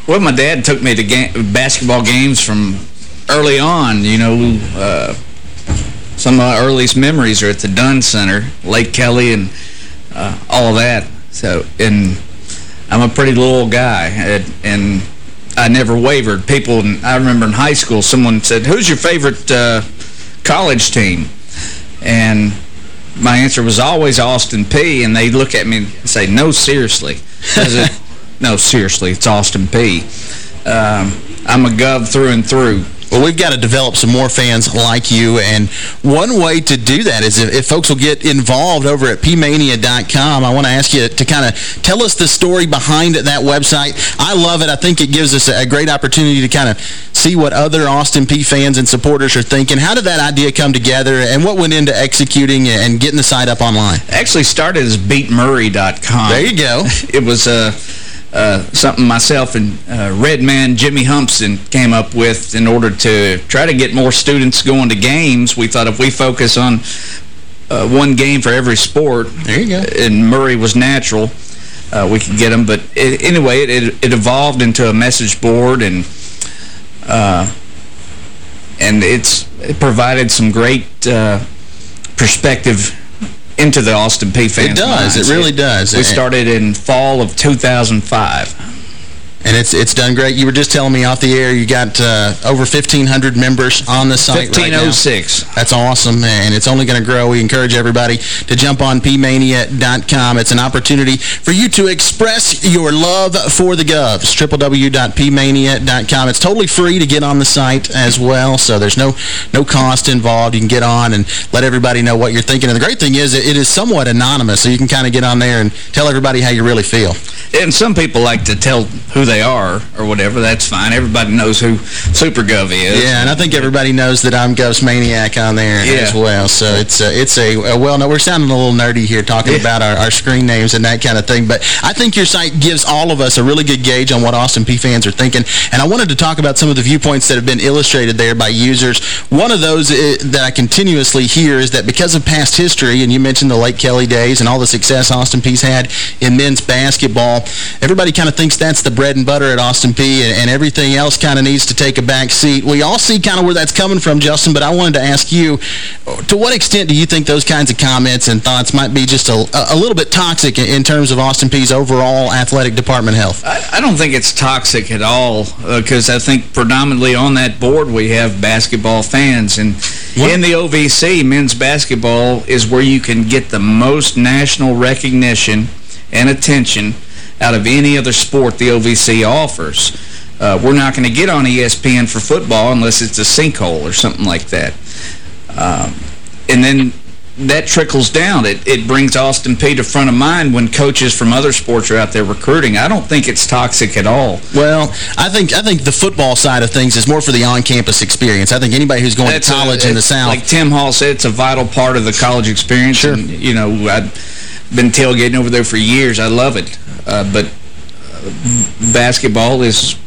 Well, my dad took me to ga basketball games from early on, you know. Uh, some of my earliest memories are at the Dunn Center, Lake Kelly, and uh, all of that. So, and I'm a pretty little guy, and, and I never wavered. People, I remember in high school, someone said, who's your favorite uh, college team? And my answer was always Austin Peay, and they look at me and say, no, seriously. It, no, seriously, it's Austin Peay. Um, I'm a gov through and through. Well, we've got to develop some more fans like you, and one way to do that is if, if folks will get involved over at peaymania.com, I want to ask you to kind of tell us the story behind that website. I love it. I think it gives us a, a great opportunity to kind of see what other Austin Peay fans and supporters are thinking. How did that idea come together, and what went into executing and getting the site up online? Actually started as beatmurray.com. There you go. It was uh, uh, something myself and uh, Red Man Jimmy Humpson came up with in order to try to get more students going to games. We thought if we focus on uh, one game for every sport, there you go. and Murray was natural, uh, we could get them. But it, anyway, it, it, it evolved into a message board and uh, and it's it provided some great uh, perspective into the Austin Peay fans. It does. It really does. We started in fall of 2005. And it's it's done great. You were just telling me off the air you got uh, over 1,500 members on the site right now. 1506. That's awesome, and it's only going to grow. We encourage everybody to jump on peaymania.com. It's an opportunity for you to express your love for the Govs. www.peaymania.com. It's totally free to get on the site as well, so there's no no cost involved. You can get on and let everybody know what you're thinking. And the great thing is it is somewhat anonymous, so you can kind of get on there and tell everybody how you really feel. And some people like to tell who they are or whatever. That's fine. Everybody knows who Super Gov is. Yeah, and I think everybody knows that I'm Govs Maniac on there Yeah. as well. So it's a, it's a, a well, no, we're sounding a little nerdy here talking about our, our screen names and that kind of thing. But I think your site gives all of us a really good gauge on what Austin Peay fans are thinking. And I wanted to talk about some of the viewpoints that have been illustrated there by users. One of those uh, that I continuously hear is that because of past history, and you mentioned the Lake Kelly days and all the success Austin Peay's had in men's basketball, everybody kind of thinks that's the bread and butter at Austin Peay and, and everything else kind of needs to take a back seat. We all see kind of where that's coming from, Justin, but I wanted to ask you, to what extent do you think those kinds of comments and thoughts might be just a, a little bit toxic in, in terms of Austin Peay's overall athletic department health? I, I don't think it's toxic at all uh, because I think predominantly on that board we have basketball fans. And in the OVC, men's basketball is where you can get the most national recognition and attention out of any other sport the OVC offers. Uh, we're not going to get on ESPN for football unless it's a sinkhole or something like that. Um, and then that trickles down. It, it brings Austin Peay to front of mind when coaches from other sports are out there recruiting. I don't think it's toxic at all. Well, I think I think the football side of things is more for the on-campus experience. I think anybody who's going That's to a- college in the South... Like Tim Hall said, it's a vital part of the college experience. Sure. And, you know, I've been tailgating over there for years. I love it. Uh, but uh, basketball is,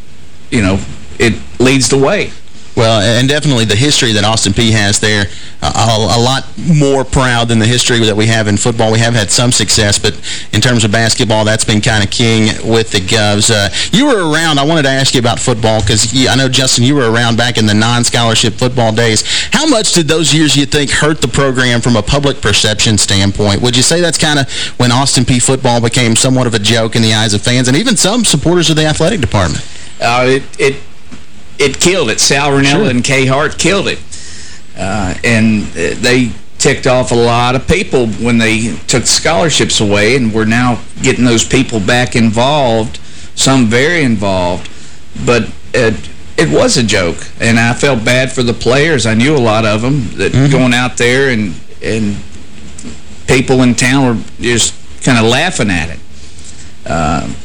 you know, it leads the way. Well, and definitely the history that Austin Peay has there, uh, a, lot more proud than the history that we have in football. We have had some success, but in terms of basketball, that's been kind of king with the Govs. Uh, you were around. I wanted to ask you about football because I know, Justin, you were around back in the non-scholarship football days. How much did those years, you think, hurt the program from a public perception standpoint? Would you say that's kind of when Austin Peay football became somewhat of a joke in the eyes of fans and even some supporters of the athletic department? Uh, it, it it killed it. Sal Rinella Sure. and Kay Hart killed it. Uh, and uh, they ticked off a lot of people when they took scholarships away, and we're now getting those people back involved some very involved, but it, it was a joke. And I felt bad for the players. I knew a lot of them that Mm-hmm. going out there and, and people in town were just kind of laughing at it. Um,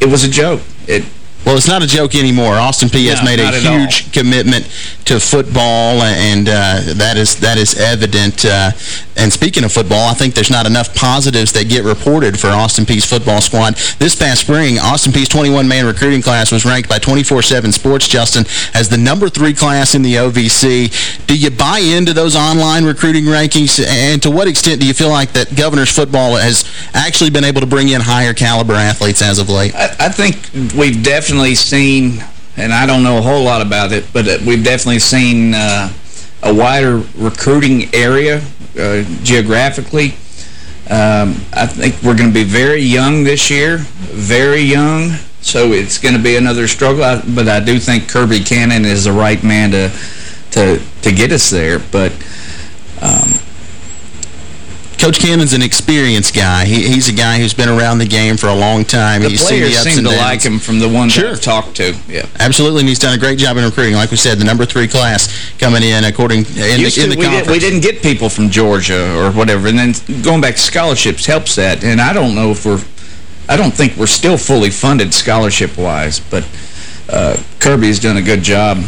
it was a joke. It Well, it's not a joke anymore. Austin Peay has No, made a huge commitment to football, and uh, that is that is evident. Uh, and speaking of football, I think there's not enough positives that get reported for Austin Peay's football squad. This past spring, Austin Peay's 21-man recruiting class was ranked by 24-7 Sports, Justin, as the number three class in the OVC. Do you buy into those online recruiting rankings, and to what extent do you feel like that Governor's football has actually been able to bring in higher caliber athletes as of late? I, I think we've definitely seen, and I don't know a whole lot about it, but uh, we've definitely seen uh, a wider recruiting area uh, geographically. Um, I think we're going to be very young this year, very young, so it's going to be another struggle. I, but I do think Kirby Cannon is the right man to to to get us there. But um, Coach Cannon's an experienced guy. He, he's a guy who's been around the game for a long time. the he's the players ups seem to downs. like him from the ones Sure. I've talked to. Yeah. Absolutely, and he's done a great job in recruiting. Like we said, the number three class coming in according in Used the, in to, the we, conference. did, we didn't get people from Georgia or whatever, and then going back to scholarships helps that. And I don't know if we're, I don't think we're still fully funded scholarship-wise, but uh, Kirby's done a good job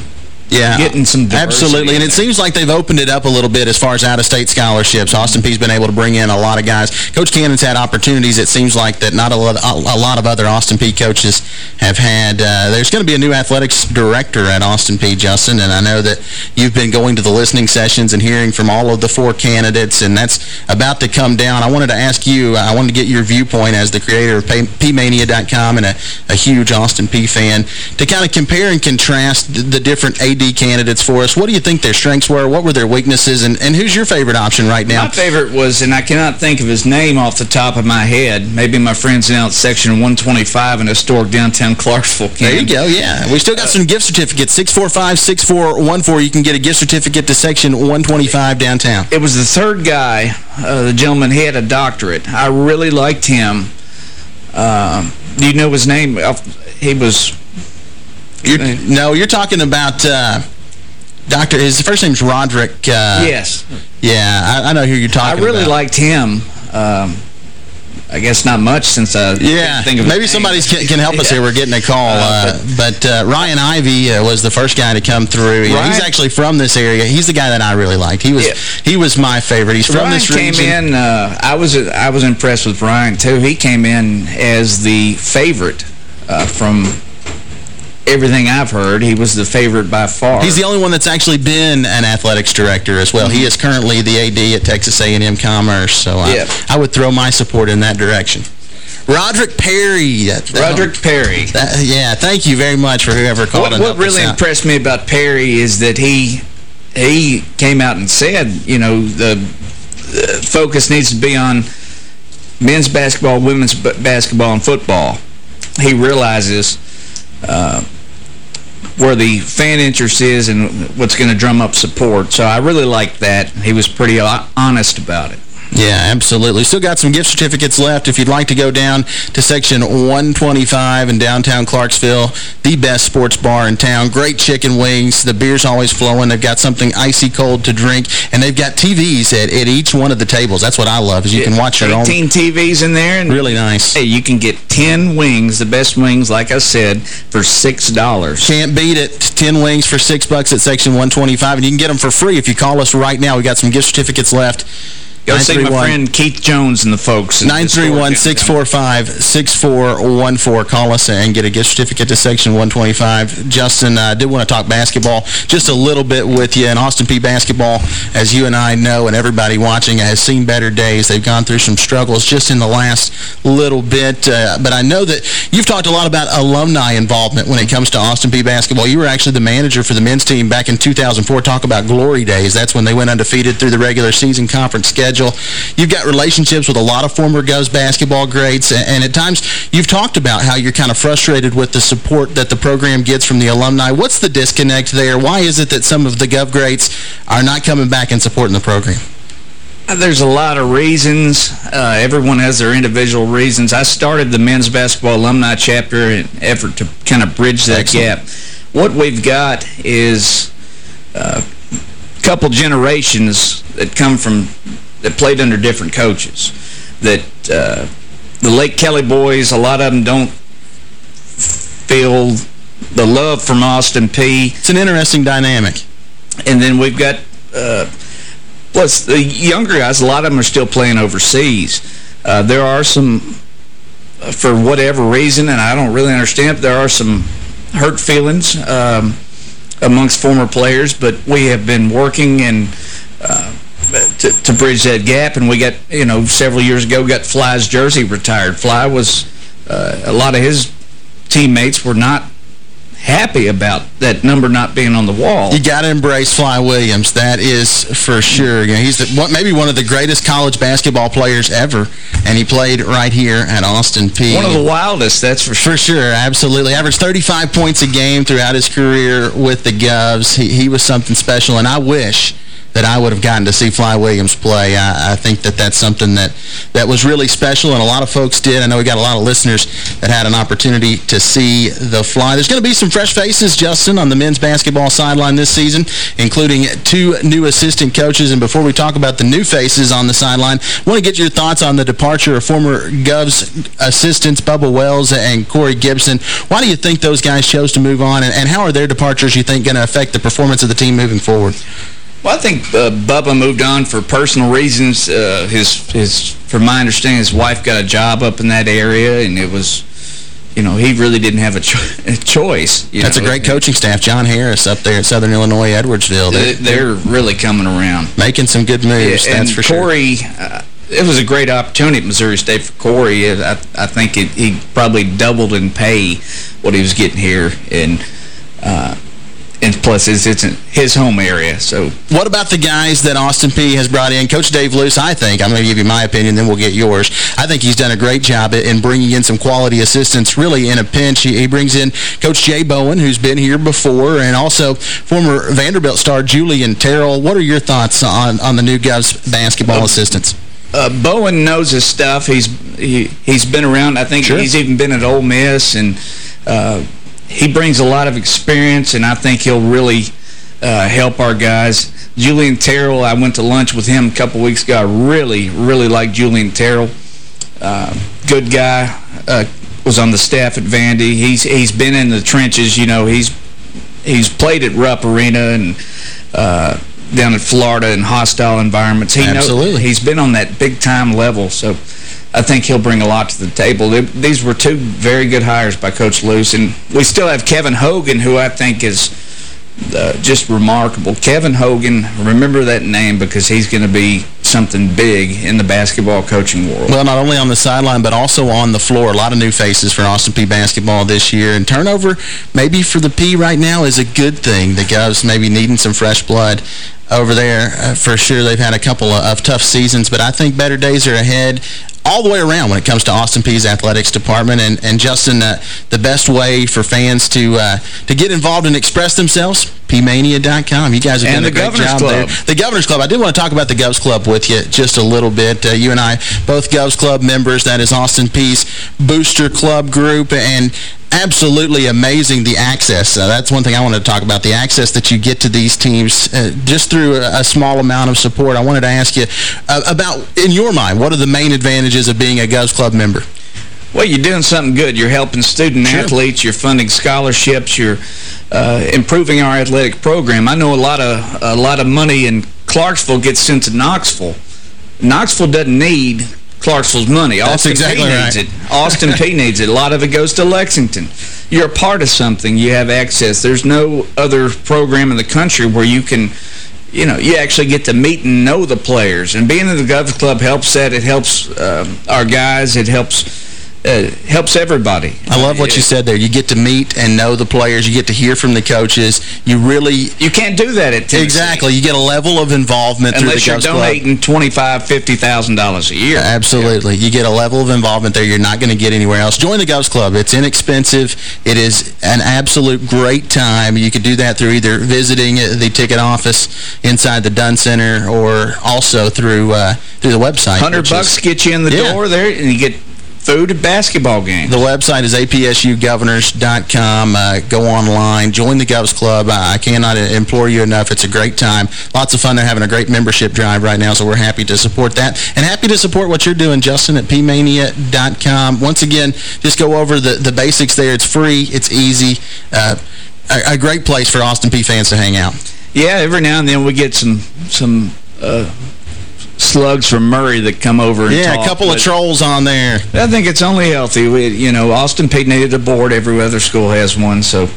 yeah, getting some Absolutely, and it seems like they've opened it up a little bit as far as out-of-state scholarships. Austin Peay's been able to bring in a lot of guys. Coach Cannon's had opportunities. It seems like that not a lot, a lot of other Austin Peay coaches have had. Uh, there's going to be a new athletics director at Austin Peay, Justin, and I know that you've been going to the listening sessions and hearing from all of the four candidates, and that's about to come down. I wanted to ask you, I wanted to get your viewpoint as the creator of PeayMania.com and a, a huge Austin Peay fan, to kind of compare and contrast the, the different AD candidates for us. What do you think their strengths were? What were their weaknesses? And, and who's your favorite option right now? My favorite was, and I cannot think of his name off the top of my head. Maybe my friends down at Section 125 in historic downtown Clarksville can. There you go, yeah. We still got some gift certificates. 645-6414. You can get a gift certificate to Section 125 downtown. It was the third guy, uh, the gentleman, he had a doctorate. I really liked him. Um, do you know his name? Uh, He was... You're, no, you're talking about uh, Doctor. His first name's Roderick. Uh, yes. Yeah, I, I know who you're talking. About. I really about. liked him. Um, I guess not much since I Yeah, think of maybe somebody can, can help us here. We're getting a call. Uh, but uh, Ryan Ivey uh, was the first guy to come through. He's Ryan- actually from this area. He's the guy that I really liked. He was he was my favorite. He's from Ryan this came in, uh, I was I was impressed with Ryan, too. He came in as the favorite uh, from everything I've heard. He was the favorite by far. He's the only one that's actually been an athletics director as well. He is currently the AD at Texas A&M Commerce, so I, Yeah. I would throw my support in that direction. Roderick Perry. That- that- Roderick Perry. that- yeah, thank you very much for whoever called What, what really impressed me about Perry is that he he came out and said, you know, the, the focus needs to be on men's basketball, women's basketball, and football. He realizes uh, where the fan interest is and what's going to drum up support. So I really liked that. He was pretty honest about it. Yeah, absolutely. Still got some gift certificates left if you'd like to go down to section 125 in downtown Clarksville, the best sports bar in town. Great chicken wings. The beer's always flowing. They've got something icy cold to drink, and they've got TVs at, at each one of the tables. That's what I love, is you can watch your own. 18 TVs in there. And Really nice. Hey, you can get 10 wings, the best wings, like I said, for $6. Can't beat it. 10 wings for 6 bucks at section 125, and you can get them for free if you call us right now. we got some gift certificates left. Go see my friend Keith Jones and the folks. in the store downtown. 931-645-6414. Call us and get a gift certificate to Section 125. Justin, I did want to talk basketball just a little bit with you. And Austin Peay basketball, as you and I know, and everybody watching, has seen better days. They've gone through some struggles just in the last little bit. Uh, but I know that you've talked a lot about alumni involvement when it comes to Austin Peay basketball. You were actually the manager for the men's team back in 2004. Talk about glory days. That's when they went undefeated through the regular season conference schedule. You've got relationships with a lot of former Govs basketball greats, and, and at times you've talked about how you're kind of frustrated with the support that the program gets from the alumni. What's the disconnect there? Why is it that some of the Gov greats are not coming back and supporting the program? There's a lot of reasons. Uh, everyone has their individual reasons. I started the men's basketball alumni chapter in effort to kind of bridge that Excellent. gap. What we've got is a couple generations that come from that played under different coaches. That uh, the Lake Kelly boys, a lot of them don't feel the love from Austin Peay. It's an interesting dynamic. And then we've got, uh, plus the younger guys, a lot of them are still playing overseas. Uh, there are some, uh, for whatever reason, and I don't really understand, there are some hurt feelings um, amongst former players, but we have been working and uh, to, to, bridge that gap, and we got, you know, several years ago, got Fly's jersey retired. Fly was, uh, a lot of his teammates were not happy about that number not being on the wall. You got to embrace Fly Williams. That is for sure. You know, he's the, maybe one of the greatest college basketball players ever, and he played right here at Austin Peay. One of the wildest, that's for sure. For sure, absolutely. Averaged 35 points a game throughout his career with the Govs. He, he was something special, and I wish – that I would have gotten to see Fly Williams play. I, I, think that that's something that, that was really special, and a lot of folks did. I know we got a lot of listeners that had an opportunity to see the Fly. There's going to be some fresh faces, Justin, on the men's basketball sideline this season, including two new assistant coaches. And before we talk about the new faces on the sideline, I want to get your thoughts on the departure of former Govs assistants Bubba Wells and Corey Gibson. Why do you think those guys chose to move on, and, and how are their departures, you think, going to affect the performance of the team moving forward? Well, I think uh, Bubba moved on for personal reasons. Uh, his, his, from my understanding, his wife got a job up in that area, and it was, you know, he really didn't have a, cho a choice. That's know? a great coaching staff. John Harris up there at Southern Illinois, Edwardsville. They're, they're really coming around. Making some good moves, yeah, that's for Corey, sure. Uh, it was a great opportunity at Missouri State for Corey. I, I think it, he probably doubled in pay what he was getting here. And uh, and plus it's, it's his home area. So, What about the guys that Austin Peay has brought in? Coach Dave Loos, I think, I'm going to give you my opinion, then we'll get yours. I think he's done a great job in bringing in some quality assistants, really in a pinch. He, he brings in Coach Jay Bowen, who's been here before, and also former Vanderbilt star Julian Terrell. What are your thoughts on, on the new Govs basketball uh, assistants? Uh, Bowen knows his stuff. He's he, he's been around. I think sure. he's even been at Ole Miss, and uh, he brings a lot of experience, and I think he'll really uh, help our guys. Julian Terrell, I went to lunch with him a couple weeks ago. I really, really like Julian Terrell. Uh, good guy. Uh, was on the staff at Vandy. He's he's been in the trenches. You know, he's he's played at Rupp Arena and uh, down in Florida in hostile environments. He Absolutely. Knows, he's been on that big time level. So I think he'll bring a lot to the table. These were two very good hires by Coach Loos, and we still have Kevin Hogan, who I think is uh, just remarkable. Kevin Hogan, remember that name because he's going to be something big in the basketball coaching world. Well, not only on the sideline, but also on the floor. A lot of new faces for Austin Peay basketball this year. And turnover, maybe for the Peay right now, is a good thing. The guys maybe needing some fresh blood over there. Uh, for sure, they've had a couple of, of, tough seasons, but I think better days are ahead all the way around when it comes to Austin Peay's athletics department. And, and Justin, uh, the best way for fans to uh, to get involved and express themselves, peaymania.com. You guys have and done a great Governor's job Club. there. The Governor's Club. I did want to talk about the Govs Club with you just a little bit. Uh, you and I, both Govs Club members. That is Austin Peay's booster club group. And absolutely amazing, the access. Uh, that's one thing I wanted to talk about, the access that you get to these teams uh, just through a, a, small amount of support. I wanted to ask you uh, about, in your mind, what are the main advantages of being a Govs Club member? Well, you're doing something good. You're helping student sure. athletes. You're funding scholarships. You're uh, improving our athletic program. I know a lot of a lot of money in Clarksville gets sent to Knoxville. Knoxville doesn't need Clarksville's money. That's Austin exactly Peay right. needs it. Austin Peay needs it. A lot of it goes to Lexington. You're a part of something. You have access. There's no other program in the country where you can, you know, you actually get to meet and know the players. And being in the Govs Club helps that. It helps uh, our guys. It helps uh, helps everybody. I love what you said there. You get to meet and know the players. You get to hear from the coaches. You really... You can't do that at Tennessee. Exactly. You get a level of involvement Unless through the you're Govs donating $25,000, $50,000 a year. Absolutely. You get a level of involvement there you're not going to get anywhere else. Join the Govs Club. It's inexpensive. It is an absolute great time. You could do that through either visiting the ticket office inside the Dunn Center or also through uh, through the website. 100 bucks is- get you in the Yeah. door there, and you get food at basketball games. The website is apsugovernors.com. Uh, go online. Join the Govs Club. I I cannot implore you enough. It's a great time. Lots of fun. They're having a great membership drive right now, so we're happy to support that. And happy to support what you're doing, Justin, at peaymania.com. Once again, just go over the, the basics there. It's free. It's easy. Uh, a, a great place for Austin Peay fans to hang out. Yeah, every now and then we get some some uh, slugs from Murray that come over and Yeah, talk, a couple of trolls on there. I think it's only healthy. We, you know, Austin Peay needed a board. Every other school has one, so...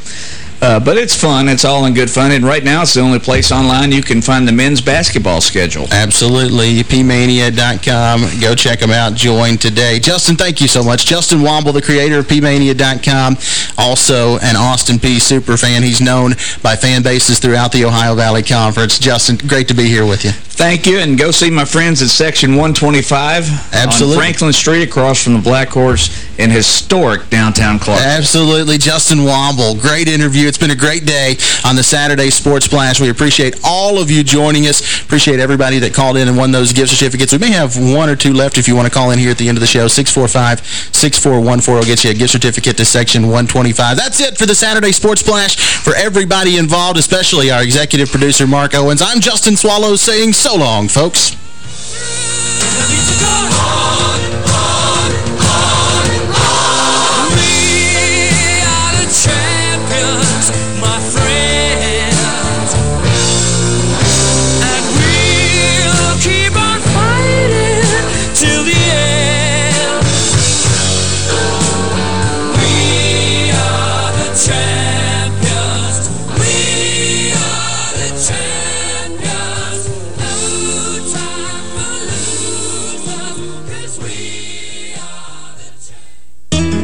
Uh, but it's fun. It's all in good fun. And right now, it's the only place online you can find the men's basketball schedule. Absolutely. peaymania.com. Go check them out. Join today. Justin, thank you so much. Justin Womble, the creator of peaymania.com, also an Austin Peay super fan. He's known by fan bases throughout the Ohio Valley Conference. Justin, great to be here with you. Thank you, and go see my friends at Section 125 Absolutely. on Franklin Street across from the Black Horse in historic downtown Clark. Absolutely. Justin Womble, great interview. It's been a great day on the Saturday Sports Splash. We appreciate all of you joining us. Appreciate everybody that called in and won those gift certificates. We may have one or two left if you want to call in here at the end of the show. 645-6414 will get you a gift certificate to Section 125. That's it for the Saturday Sports Splash. For everybody involved, especially our executive producer, Mark Owens, I'm Justin Swallow saying so long, folks.